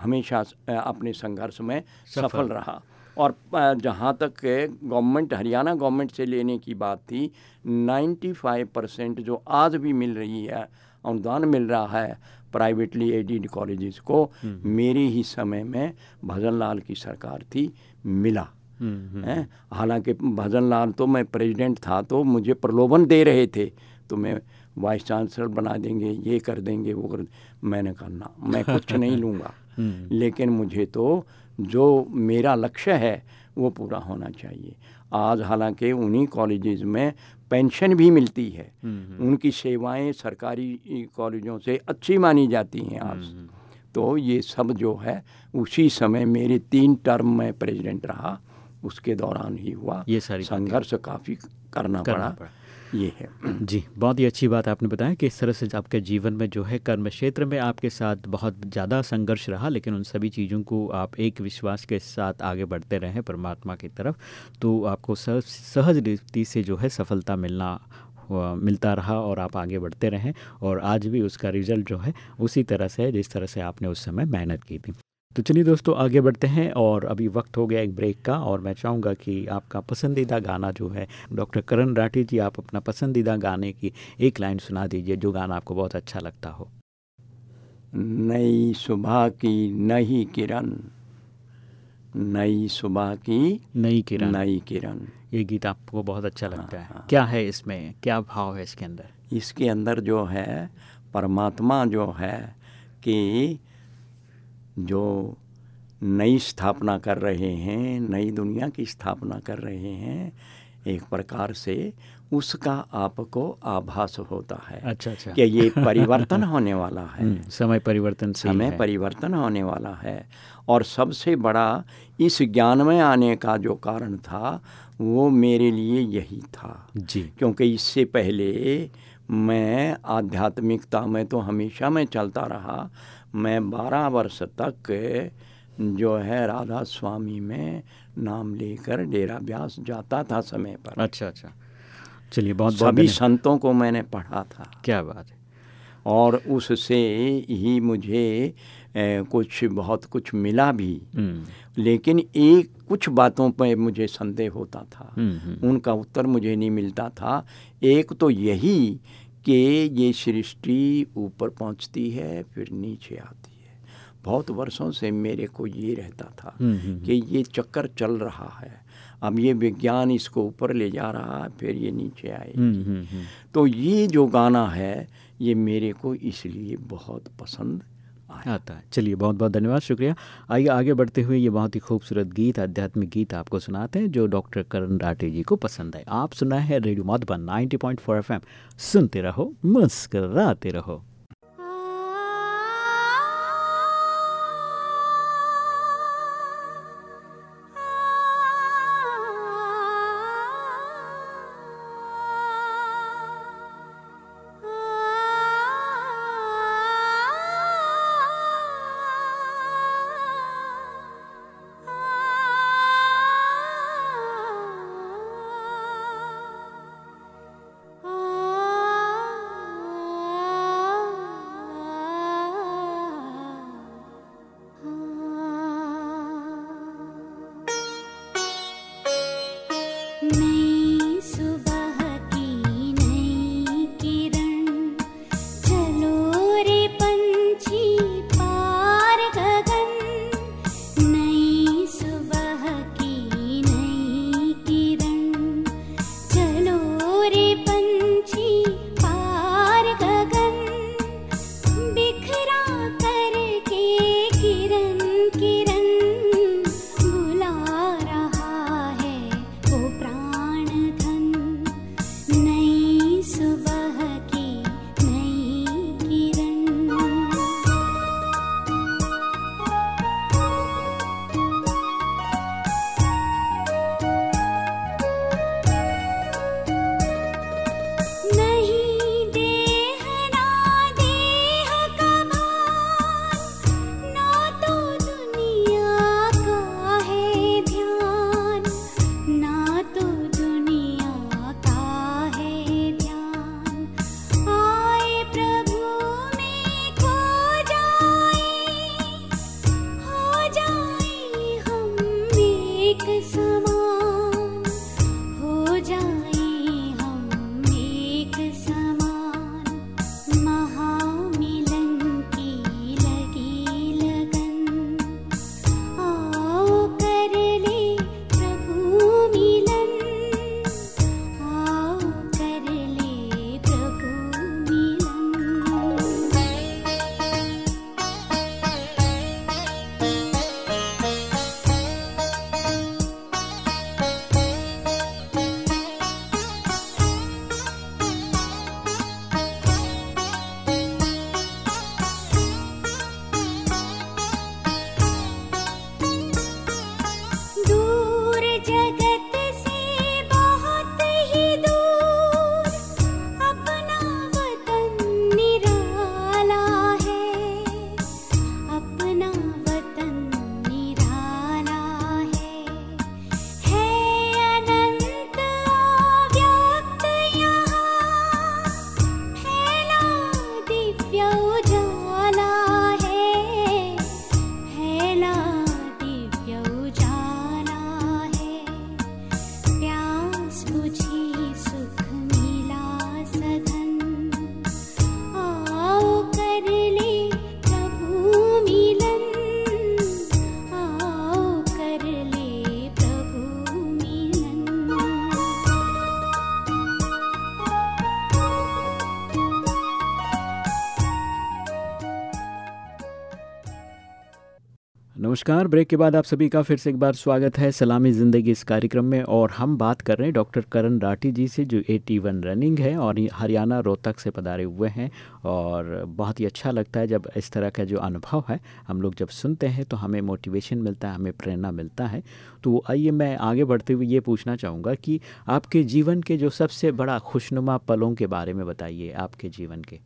हमेशा अपने संघर्ष में सफल, सफल रहा। और जहाँ तक गवर्नमेंट हरियाणा गवर्नमेंट से लेने की बात थी 95 परसेंट जो आज भी मिल रही है अनुदान मिल रहा है प्राइवेटली एडिड कॉलेजेस को हम्म। मेरे ही समय में भजन लाल की सरकार थी मिला। हम्म, हम्म। हालाँकि भजन लाल तो मैं प्रेसिडेंट था तो मुझे प्रलोभन दे रहे थे तो मैं वाइस चांसलर बना देंगे ये कर देंगे वो कर मैंने कहा ना मैं कुछ नहीं लूँगा। लेकिन मुझे तो जो मेरा लक्ष्य है वो पूरा होना चाहिए। आज हालाँकि उन्हीं कॉलेजेस में पेंशन भी मिलती है। हम्म, उनकी सेवाएँ सरकारी कॉलेजों से अच्छी मानी जाती हैं आज। हम्म, तो ये सब जो है उसी समय मेरे तीन टर्म में प्रेसिडेंट रहा। उसके दौरान ही हुआ। ये सारी संघर्ष काफ़ी करना, करना पड़ा, पड़ा। ये है। जी, बहुत ही अच्छी बात आपने बताया कि इस तरह से आपके जीवन में जो है कर्म क्षेत्र में आपके साथ बहुत ज़्यादा संघर्ष रहा, लेकिन उन सभी चीज़ों को आप एक विश्वास के साथ आगे बढ़ते रहें परमात्मा की तरफ़। तो आपको सह- सहज रीति से जो है सफलता मिलना मिलता रहा और आप आगे बढ़ते रहें और आज भी उसका रिज़ल्ट जो है उसी तरह से है जिस तरह से आपने उस समय मेहनत की थी। तो चलिए दोस्तों आगे बढ़ते हैं और अभी वक्त हो गया एक ब्रेक का और मैं चाहूँगा कि आपका पसंदीदा गाना जो है डॉक्टर करण राठी जी आप अपना पसंदीदा गाने की एक लाइन सुना दीजिए जो गाना आपको बहुत अच्छा लगता हो। नई सुबह की नई किरण नई सुबह की नई किरण। नई किरण। ये गीत आपको बहुत अच्छा लगता है। हाँ। क्या है इसमें? क्या भाव है इसके अंदर? इसके अंदर जो है परमात्मा जो है कि जो नई स्थापना कर रहे हैं नई दुनिया की स्थापना कर रहे हैं एक प्रकार से उसका आपको आभास होता है अच्छा अच्छा। कि ये परिवर्तन होने वाला है। हम्म, समय परिवर्तन से समय परिवर्तन होने वाला है। और सबसे बड़ा इस ज्ञान में आने का जो कारण था वो मेरे लिए यही था। जी। क्योंकि इससे पहले मैं आध्यात्मिकता में तो हमेशा मैं चलता रहा मैं बारह वर्ष तक जो है राधा स्वामी में नाम लेकर डेरा ब्यास जाता था समय पर। अच्छा अच्छा। चलिए बहुत बहुत सभी। संतों को मैंने पढ़ा था। क्या बात है। और उससे ही मुझे ए, कुछ बहुत कुछ मिला भी। हम्म, लेकिन एक कुछ बातों पर मुझे संदेह होता था। हम्म, हम्म, उनका उत्तर मुझे नहीं मिलता था। एक तो यही कि ये सृष्टि ऊपर पहुँचती है फिर नीचे आती है। बहुत वर्षों से मेरे को ये रहता था हम्म, हम्म, कि ये चक्कर चल रहा है। अब ये विज्ञान इसको ऊपर ले जा रहा है फिर ये नीचे आएगी। हम्म, हम्म, हम्म। तो ये जो गाना है ये मेरे को इसलिए बहुत पसंद आता है। चलिए बहुत बहुत धन्यवाद, शुक्रिया। आइए, आगे बढ़ते हुए ये बहुत ही खूबसूरत गीत, आध्यात्मिक गीत आपको सुनाते हैं, जो डॉक्टर करण राठी जी को पसंद है आप सुना है रेडियो मधुबन 90.4 एफएम। सुनते रहो, मुस्कराते रहो। नमस्कार। ब्रेक के बाद आप सभी का फिर से एक बार स्वागत है सलामी ज़िंदगी इस कार्यक्रम में और हम बात कर रहे हैं डॉक्टर करण राठी जी से, जो 81 रनिंग है और हरियाणा रोहतक से पधारे हुए हैं और बहुत ही अच्छा लगता है जब इस तरह का जो अनुभव है, हम लोग जब सुनते हैं तो हमें मोटिवेशन मिलता है, हमें प्रेरणा मिलता है। तो आइए मैं आगे बढ़ते हुए ये पूछना चाहूँगा कि आपके जीवन के जो सबसे बड़ा खुशनुमा पलों के बारे में बताइए, आपके जीवन के।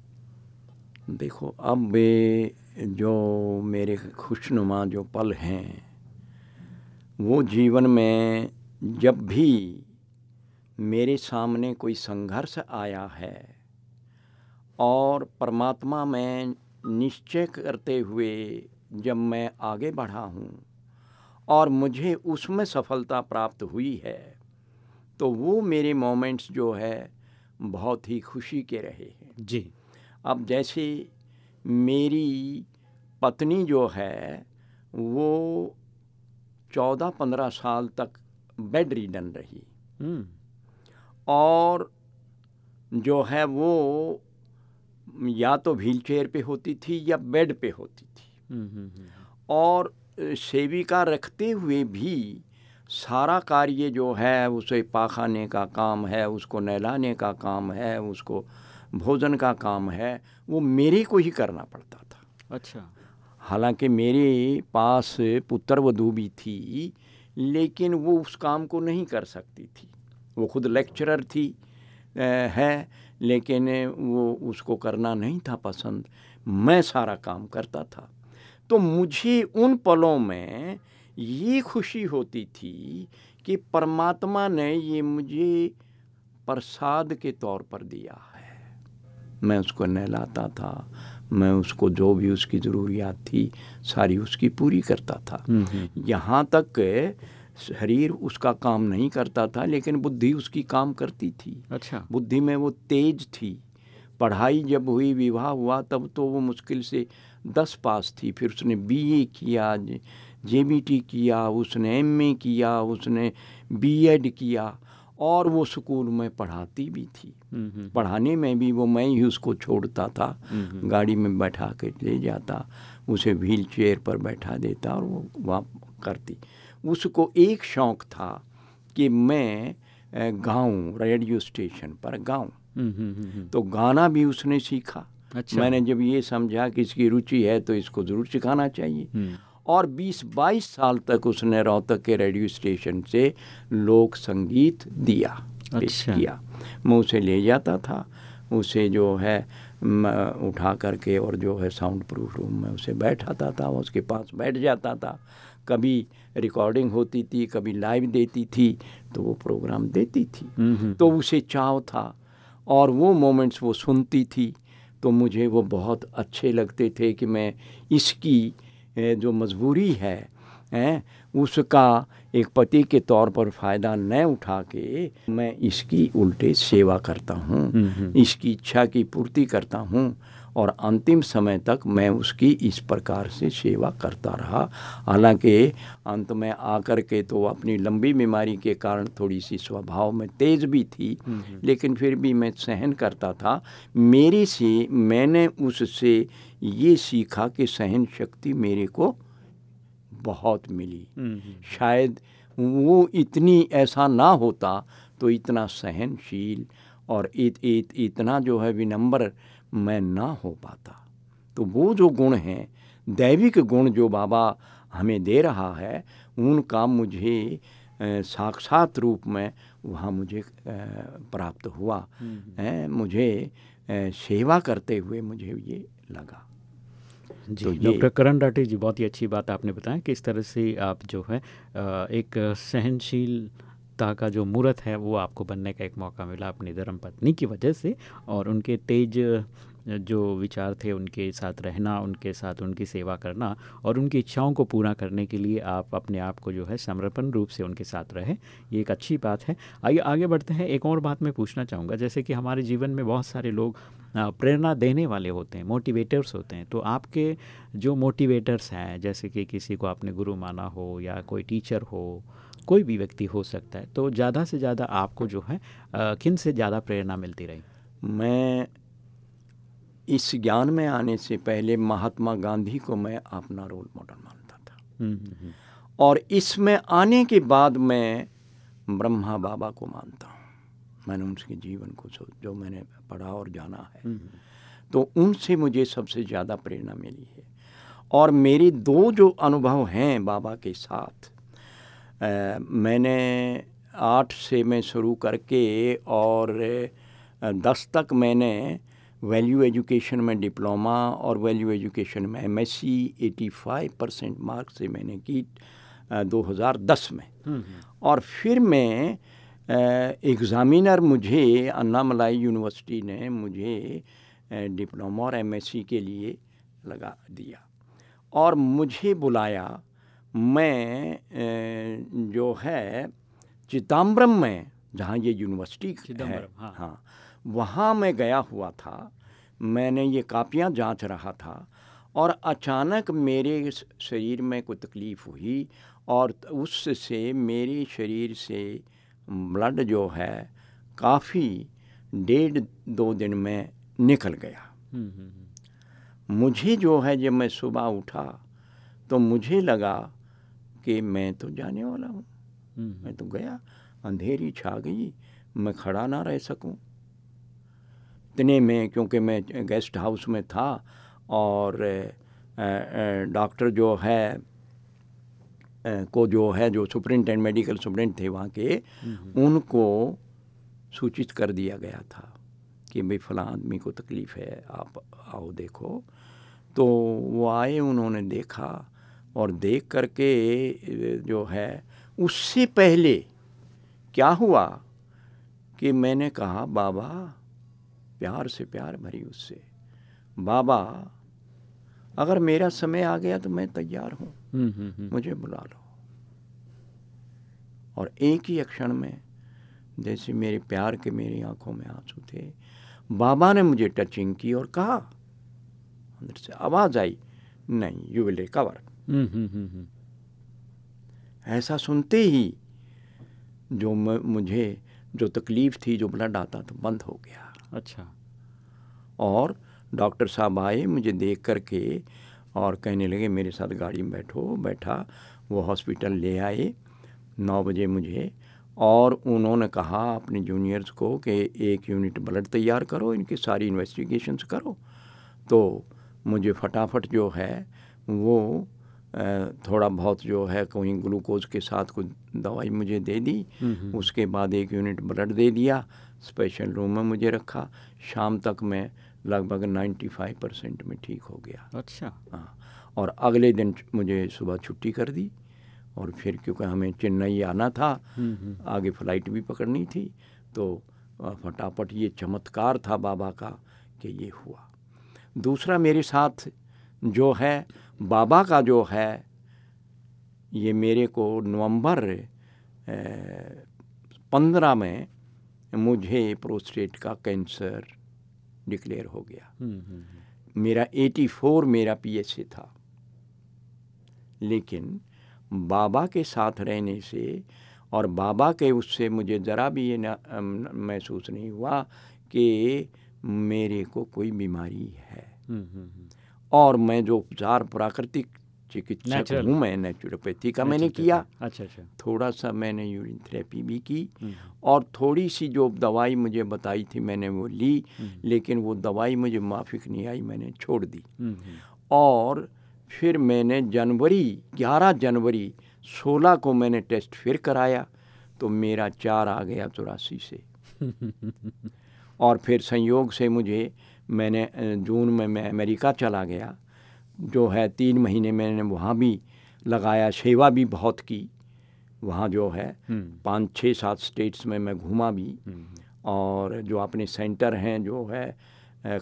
देखो, अब जो मेरे खुशनुमा जो पल हैं वो जीवन में जब भी मेरे सामने कोई संघर्ष आया है और परमात्मा में निश्चय करते हुए जब मैं आगे बढ़ा हूँ और मुझे उसमें सफलता प्राप्त हुई है तो वो मेरे मोमेंट्स जो है बहुत ही खुशी के रहे हैं। जी। अब जैसे मेरी पत्नी जो है वो चौदह पंद्रह साल तक बेड रीडन रही। हम्म, और जो है वो या तो व्हील चेयर पे होती थी या बेड पे होती थी। हम्म, हम्म, और सेविका रखते हुए भी सारा कार्य जो है उसे पाखाने का काम है उसको नहलाने का काम है उसको भोजन का काम है वो मेरे को ही करना पड़ता था। अच्छा। हालाँकि मेरे पास पुत्र वधू भी थी लेकिन वो उस काम को नहीं कर सकती थी। वो खुद लेक्चरर थी है लेकिन वो उसको करना नहीं था पसंद। मैं सारा काम करता था। तो मुझे उन पलों में ये खुशी होती थी कि परमात्मा ने ये मुझे प्रसाद के तौर पर दिया। है मैं उसको नहलाता था। मैं उसको जो भी उसकी ज़रूरियात थी सारी उसकी पूरी करता था। हम्म, हम्म, यहाँ तक शरीर उसका काम नहीं करता था लेकिन बुद्धि उसकी काम करती थी। अच्छा। बुद्धि में वो तेज थी। पढ़ाई जब हुई विवाह हुआ तब तो वो मुश्किल से दस पास थी। फिर उसने बीए किया जेबीटी किया उसने एमए किया उसने बीएड किया। और वो स्कूल में पढ़ाती भी थी। हम्म, हम्म, पढ़ाने में भी वो मैं ही उसको छोड़ता था हम्म, गाड़ी में बैठा के ले जाता उसे व्हील चेयर पर बैठा देता और वो वहाँ करती। उसको एक शौक़ था कि मैं गाऊँ रेडियो स्टेशन पर गाऊं। तो गाना भी उसने सीखा। अच्छा। मैंने जब ये समझा कि इसकी रुचि है तो इसको ज़रूर सिखाना चाहिए। और 20-22 साल तक उसने रोहतक के रेडियो स्टेशन से लोक संगीत दिया अच्छा। किया। मैं उसे ले जाता था उसे जो है उठा करके और जो है साउंड प्रूफ रूम में उसे बैठाता था उसके पास बैठ जाता था। कभी रिकॉर्डिंग होती थी कभी लाइव देती थी तो वो प्रोग्राम देती थी। हम्म, हम्म, तो उसे चाव था और वो मोमेंट्स वो सुनती थी तो मुझे वो बहुत अच्छे लगते थे कि मैं इसकी जो मजबूरी है हैं, उसका एक पति के तौर पर फ़ायदा न उठा के मैं इसकी उल्टे सेवा करता हूँ हम्म, हम्म, इसकी इच्छा की पूर्ति करता हूँ और अंतिम समय तक मैं उसकी इस प्रकार से सेवा करता रहा। हालाँकि अंत में आकर के तो अपनी लंबी बीमारी के कारण थोड़ी सी स्वभाव में तेज भी थी लेकिन फिर भी मैं सहन करता था। मेरे से मैंने उससे ये सीखा कि सहन शक्ति मेरे को बहुत मिली। शायद वो इतनी ऐसा ना होता तो इतना सहनशील और इत, इत, इतना जो है विनम्र मैं ना हो पाता। तो वो जो गुण हैं दैविक गुण जो बाबा हमें दे रहा है उनका मुझे साक्षात रूप में वहाँ मुझे प्राप्त हुआ। है मुझे सेवा करते हुए मुझे ये लगा। तो डॉक्टर करण राठी जी बहुत ही अच्छी बात आपने बताया कि इस तरह से आप जो है एक सहनशीलता का जो मूर्त है वो आपको बनने का एक मौका मिला अपनी धर्म पत्नी की वजह से और उनके तेज जो विचार थे उनके साथ रहना, उनके साथ उनकी सेवा करना और उनकी इच्छाओं को पूरा करने के लिए आप अपने आप को जो है समर्पण रूप से उनके साथ रहे, ये एक अच्छी बात है। आइए आगे बढ़ते हैं। एक और बात मैं पूछना चाहूँगा, जैसे कि हमारे जीवन में बहुत सारे लोग प्रेरणा देने वाले होते हैं मोटिवेटर्स होते हैं तो आपके जो मोटिवेटर्स हैं, जैसे कि किसी को आपने गुरु माना हो या कोई टीचर हो, कोई भी व्यक्ति हो सकता है तो ज़्यादा से ज़्यादा आपको जो है किन से ज़्यादा प्रेरणा मिलती रही? मैं इस ज्ञान में आने से पहले महात्मा गांधी को मैं अपना रोल मॉडल मानता था। हम्म, हम्म, हम्म। और इसमें आने के बाद मैं ब्रह्मा बाबा को मानता हूँ। मैंने उनके जीवन को जो- जो मैंने पढ़ा और जाना है। तो उनसे मुझे सबसे ज़्यादा प्रेरणा मिली है। और मेरे दो जो अनुभव हैं बाबा के साथ अ, मैंने आठ से मैं शुरू करके और दस तक मैंने वैल्यू एजुकेशन में डिप्लोमा और वैल्यू एजुकेशन में M S C eighty five percent mark से मैंने की दो हज़ार दस में। हम्म, और फिर मैं एग्ज़ामिनर मुझे अन्नामलाई यूनिवर्सिटी ने मुझे डिप्लोमा और एमएससी के लिए लगा दिया। और मुझे बुलाया मैं जो है चिदम्बरम में जहाँ ये यूनिवर्सिटी है हाँ। हाँ वहाँ मैं गया हुआ था। मैंने ये कापियाँ जाँच रहा था और अचानक मेरे शरीर में कोई तकलीफ़ हुई और उससे मेरे शरीर से ब्लड जो है काफ़ी डेढ़ दो दिन में निकल गया। हम्म, हम्म, हम्म। मुझे जो है जब मैं सुबह उठा तो मुझे लगा कि मैं तो जाने वाला हूँ। मैं तो गया अंधेरी छा गई मैं खड़ा ना रह सकूँ। इतने में क्योंकि मैं गेस्ट हाउस में था और डॉक्टर जो है को जो है जो सुपरिटेंडेंट मेडिकल सुपरिटेंडेंट थे वहाँ के उनको सूचित कर दिया गया था कि भाई फला आदमी को तकलीफ़ है आप आओ देखो। तो वो आए उन्होंने देखा और देख करके जो है उससे पहले क्या हुआ कि मैंने कहा बाबा प्यार से प्यार भरी उससे। बाबा अगर मेरा समय आ गया तो मैं तैयार हूँ। हम्म, हम्म, हम्म। मुझे बुला लो। और एक ही क्षण में जैसे मेरे प्यार के मेरी आँखों में आँसू थे बाबा ने मुझे टचिंग की और कहा अंदर से आवाज़ आई नहीं यू विल रिकवर। ऐसा सुनते ही जो मुझे जो तकलीफ़ थी जो ब्लड आता तो बंद हो गया। अच्छा। और डॉक्टर साहब आए मुझे देख करके और कहने लगे मेरे साथ गाड़ी में बैठो बैठा वो हॉस्पिटल ले आए नौ बजे मुझे। और उन्होंने कहा अपने जूनियर्स को कि एक यूनिट ब्लड तैयार करो इनकी सारी इन्वेस्टिगेशंस करो। तो मुझे फटाफट जो है वो थोड़ा बहुत जो है कोई ग्लूकोज के साथ कुछ दवाई मुझे दे दी। उसके बाद एक यूनिट ब्लड दे दिया। स्पेशल रूम में मुझे रखा। शाम तक मैं लगभग 95 परसेंट में ठीक हो गया। अच्छा। हाँ और अगले दिन मुझे सुबह छुट्टी कर दी और फिर क्योंकि हमें चेन्नई आना था हम्म, हम्म। आगे फ़्लाइट भी पकड़नी थी तो फटाफट ये चमत्कार था बाबा का कि ये हुआ। दूसरा मेरे साथ जो है बाबा का जो है ये मेरे को नवंबर पंद्रह में मुझे प्रोस्टेट का कैंसर डिक्लेयर हो गया हम्म, हम्म, हम्म। मेरा 84 मेरा पीएचए था लेकिन बाबा के साथ रहने से और बाबा के उससे मुझे ज़रा भी ये महसूस नहीं हुआ कि मेरे को कोई बीमारी है। और मैं जो उपचार प्राकृतिक चिकित्सक हूँ मैं नेचुरोपैथी का मैंने अच्छा, किया अच्छा अच्छा। थोड़ा सा मैंने यूरिन थेरेपी भी की हम्म, और थोड़ी सी जो दवाई मुझे बताई थी मैंने वो ली हम्म। लेकिन वो दवाई मुझे माफिक नहीं आई मैंने छोड़ दी। हम्म। और फिर मैंने जनवरी 11 जनवरी 16 को मैंने टेस्ट फिर कराया तो मेरा चार आ गया चौरासी से। और फिर संयोग से मुझे मैंने जून में मैं अमेरिका चला गया। जो है तीन महीने मैंने वहाँ भी लगाया सेवा भी बहुत की। वहाँ जो है हम्म, पाँच छः सात स्टेट्स में मैं घूमा भी। हम्म, और जो अपने सेंटर हैं जो है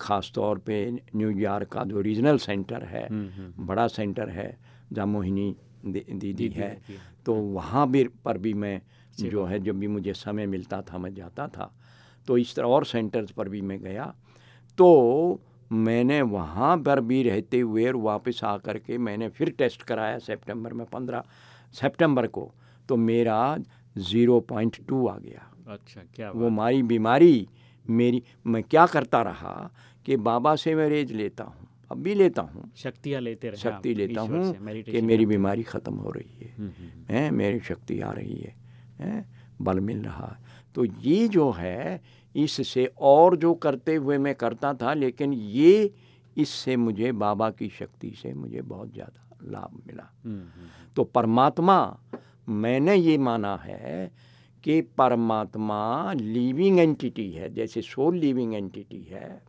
ख़ास तौर पे न्यूयॉर्क का जो रीजनल सेंटर है हम्म, हम्म। बड़ा सेंटर है जहाँ मोहिनी दी- दीदी है। रहती है। तो वहाँ भी पर भी मैं जो है जब भी मुझे समय मिलता था मैं जाता था। तो इस तरह और सेंटर्स पर भी मैं गया। तो मैंने वहाँ पर भी रहते हुए और वापस आ कर के मैंने फिर टेस्ट कराया सितंबर में पंद्रह सितंबर को। तो मेरा ज़ीरो पॉइंट टू आ गया। अच्छा क्या वो हमारी बीमारी मेरी मैं क्या करता रहा कि बाबा से मैं रेज लेता हूँ अब भी लेता हूँ। शक्तियाँ लेते रहे शक्ति लेता हूँ कि मेरी बीमारी ख़त्म हो रही है। हम्म, हम्म, हैं मेरी शक्ति आ रही है। हैं बल मिल रहा है। तो ये जो है इससे और जो करते हुए मैं करता था लेकिन ये इससे मुझे बाबा की शक्ति से मुझे बहुत ज़्यादा लाभ मिला। हम्म, हम्म, तो परमात्मा मैंने ये माना है कि परमात्मा लिविंग एंटिटी है जैसे सोल लिविंग एंटिटी है।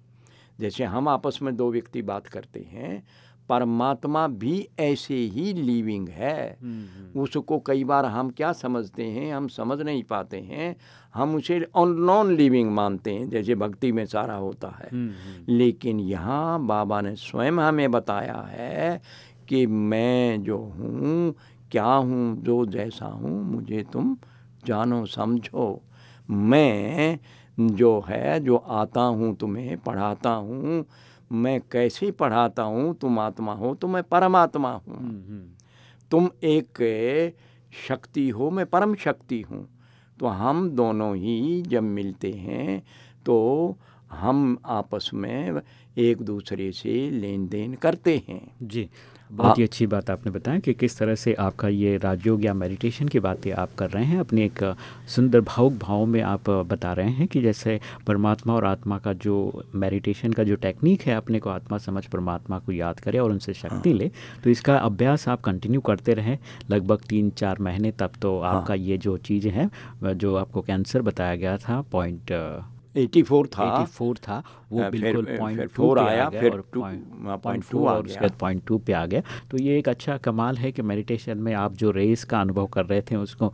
जैसे हम आपस में दो व्यक्ति बात करते हैं परमात्मा भी ऐसे ही लिविंग है। उसको कई बार हम क्या समझते हैं हम समझ नहीं पाते हैं। हम उसे नॉन लिविंग मानते हैं जैसे भक्ति में सारा होता है। लेकिन यहाँ बाबा ने स्वयं हमें बताया है कि मैं जो हूँ क्या हूँ जो जैसा हूँ मुझे तुम जानो समझो। मैं जो है जो आता हूँ तुम्हें पढ़ाता हूँ मैं कैसे पढ़ाता हूँ तुम आत्मा हो तो मैं परमात्मा हूँ। हम्म, हम्म, तुम एक शक्ति हो मैं परम शक्ति हूँ। तो हम दोनों ही जब मिलते हैं तो हम आपस में एक दूसरे से लेन देन करते हैं। जी। बहुत ही अच्छी बात आपने बताया कि किस तरह से आपका ये राजयोग या मेडिटेशन की बातें आप कर रहे हैं अपने एक सुंदर भावुक भाव में आप बता रहे हैं कि जैसे परमात्मा और आत्मा का जो मेडिटेशन का जो टेक्निक है अपने को आत्मा समझ परमात्मा को याद करें और उनसे शक्ति ले तो इसका अभ्यास आप कंटिन्यू करते रहें। लगभग तीन चार महीने तब तो आपका ये जो चीज़ है जो आपको कैंसर बताया गया था पॉइंट 84 था। 84 था। वो बिल्कुल पॉइंट फोर आया, फिर पॉइंट आ और उसके बाद पॉइंट टू पे आ गया। तो ये एक अच्छा कमाल है कि मेडिटेशन में आप जो रेस का अनुभव कर रहे थे उसको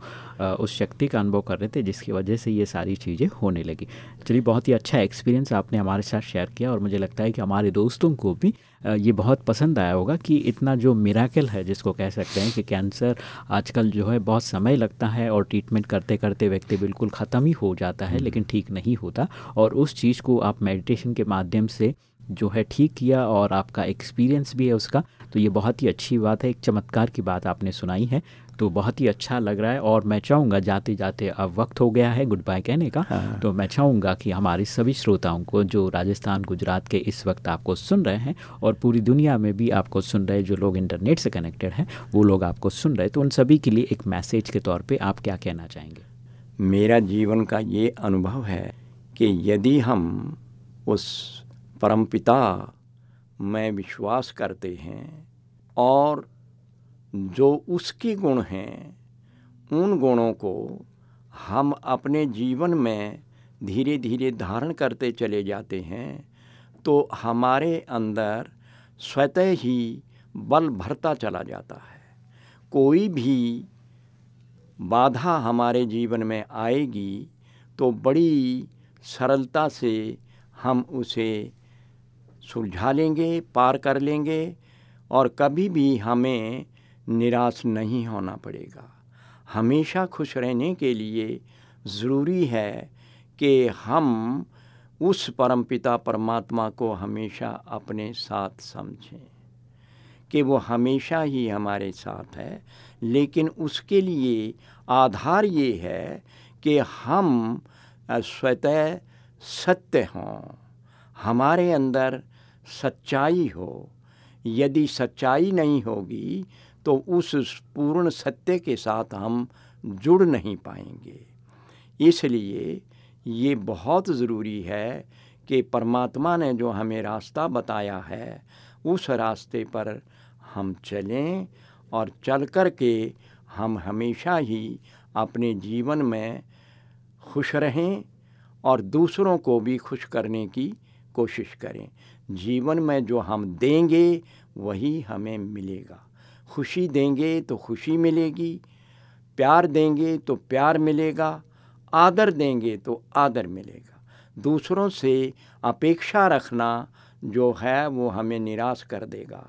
उस शक्ति का अनुभव कर रहे थे जिसकी वजह से ये सारी चीज़ें होने लगी। चलिए बहुत ही अच्छा एक्सपीरियंस आपने हमारे साथ शेयर किया और मुझे लगता है कि हमारे दोस्तों को भी ये बहुत पसंद आया होगा कि इतना जो मिराकल है जिसको कह सकते हैं कि कैंसर आजकल जो है बहुत समय लगता है और ट्रीटमेंट करते करते व्यक्ति बिल्कुल ख़त्म ही हो जाता है लेकिन ठीक नहीं होता। और उस चीज़ को आप मेडिटेशन के माध्यम से जो है ठीक किया और आपका एक्सपीरियंस भी है उसका तो ये बहुत ही अच्छी बात है। एक चमत्कार की बात आपने सुनाई है। तो बहुत ही अच्छा लग रहा है और मैं चाहूँगा जाते जाते अब वक्त हो गया है गुड बाय कहने का हाँ। तो मैं चाहूँगा कि हमारे सभी श्रोताओं को जो राजस्थान गुजरात के इस वक्त आपको सुन रहे हैं और पूरी दुनिया में भी आपको सुन रहे जो लोग इंटरनेट से कनेक्टेड हैं वो लोग आपको सुन रहे तो उन सभी के लिए एक मैसेज के तौर पर आप क्या कहना चाहेंगे मेरा जीवन का ये अनुभव है कि यदि हम उस परमपिता में विश्वास करते हैं और जो उसके गुण हैं, उन गुणों को हम अपने जीवन में धीरे धीरे धारण करते चले जाते हैं तो हमारे अंदर स्वतः ही बल भरता चला जाता है। कोई भी बाधा हमारे जीवन में आएगी तो बड़ी सरलता से हम उसे सुलझा लेंगे, पार कर लेंगे और कभी भी हमें निराश नहीं होना पड़ेगा। हमेशा खुश रहने के लिए ज़रूरी है कि हम उस परमपिता परमात्मा को हमेशा अपने साथ समझें कि वो हमेशा ही हमारे साथ है। लेकिन उसके लिए आधार ये है कि हम स्वतः सत्य हों, हमारे अंदर सच्चाई हो। यदि सच्चाई नहीं होगी तो उस पूर्ण सत्य के साथ हम जुड़ नहीं पाएँगे। इसलिए ये बहुत ज़रूरी है कि परमात्मा ने जो हमें रास्ता बताया है, उस रास्ते पर हम चलें और चल कर के हम हमेशा ही अपने जीवन में खुश रहें और दूसरों को भी खुश करने की कोशिश करें। जीवन में जो हम देंगे, वही हमें मिलेगा। खुशी देंगे तो खुशी मिलेगी, प्यार देंगे तो प्यार मिलेगा, आदर देंगे तो आदर मिलेगा। दूसरों से अपेक्षा रखना जो है वो हमें निराश कर देगा,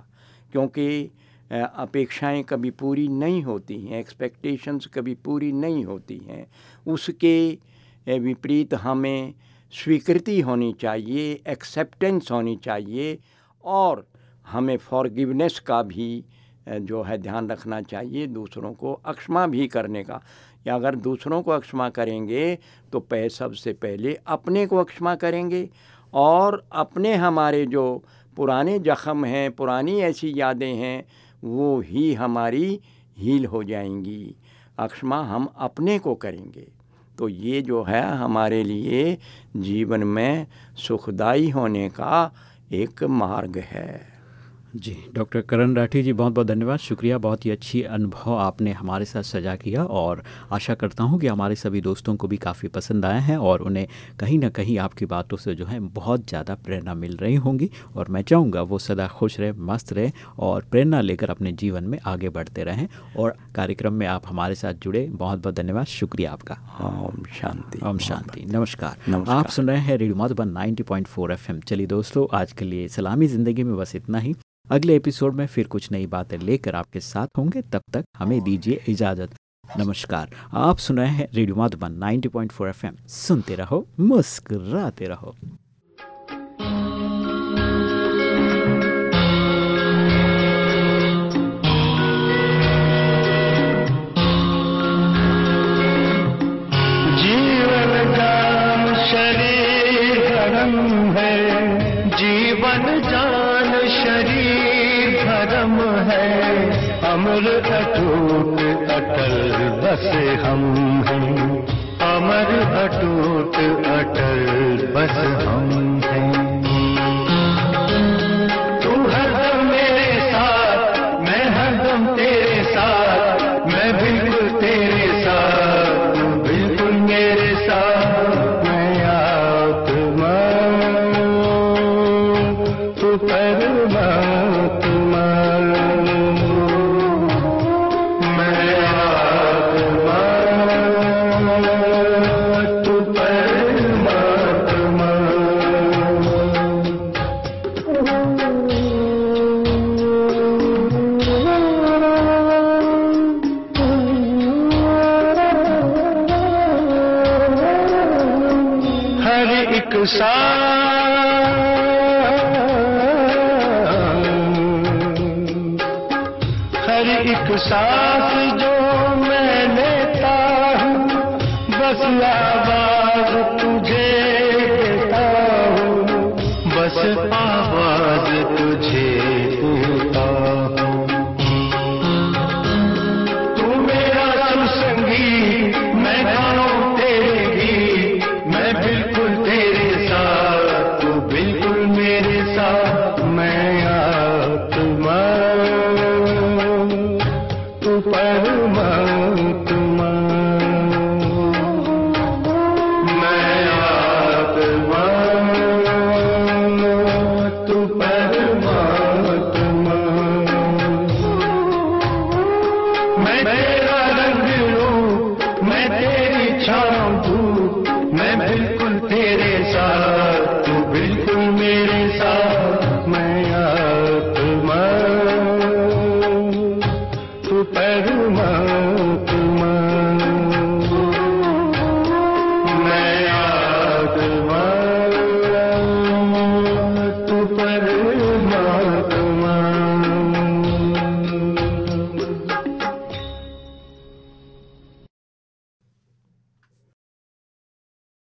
क्योंकि अपेक्षाएँ कभी पूरी नहीं होती हैं एक्सपेक्टेशंस कभी पूरी नहीं होती हैं। उसके विपरीत हमें स्वीकृति होनी चाहिए एक्सेप्टेंस होनी चाहिए और हमें फॉरगिवनेस का भी जो है ध्यान रखना चाहिए दूसरों को अक्षमा भी करने का। या अगर दूसरों को अक्षमा करेंगे तो पह सबसे पहले अपने को अक्षमा करेंगे और अपने हमारे जो पुराने जख्म हैं, पुरानी ऐसी यादें हैं, वो ही हमारी हील हो जाएँगी। अक्षमा हम अपने को करेंगे। तो ये जो है हमारे लिए जीवन में सुखदाई होने का एक मार्ग है। जी डॉक्टर करण राठी जी बहुत बहुत धन्यवाद। शुक्रिया बहुत ही अच्छी अनुभव आपने हमारे साथ सजा किया और आशा करता हूँ कि हमारे सभी दोस्तों को भी काफ़ी पसंद आया है और उन्हें कहीं ना कहीं आपकी बातों से जो है बहुत ज़्यादा प्रेरणा मिल रही होंगी और मैं चाहूँगा वो सदा खुश रहे मस्त रहे और प्रेरणा लेकर अपने जीवन में आगे बढ़ते रहें और कार्यक्रम में आप हमारे साथ जुड़े। बहुत बहुत धन्यवाद। शुक्रिया आपका। ओम शांति। ओम शांति। नमस्कार। आप सुन रहे हैं रेडियो मधुबन 90.4 एफएम। चलिए दोस्तों आज के लिए सलामी ज़िंदगी में बस इतना ही। अगले एपिसोड में फिर कुछ नई बातें लेकर आपके साथ होंगे। तब तक हमें दीजिए इजाज़त। नमस्कार। आप सुन रहे हैं रेडियो मधुबन 90.4 एफएम। सुनते रहो, मुस्कुराते रहो। जीवन जान शरीर अमर अटूट अटल बसे हम हैं अमर अटूट अटल बस हम। एक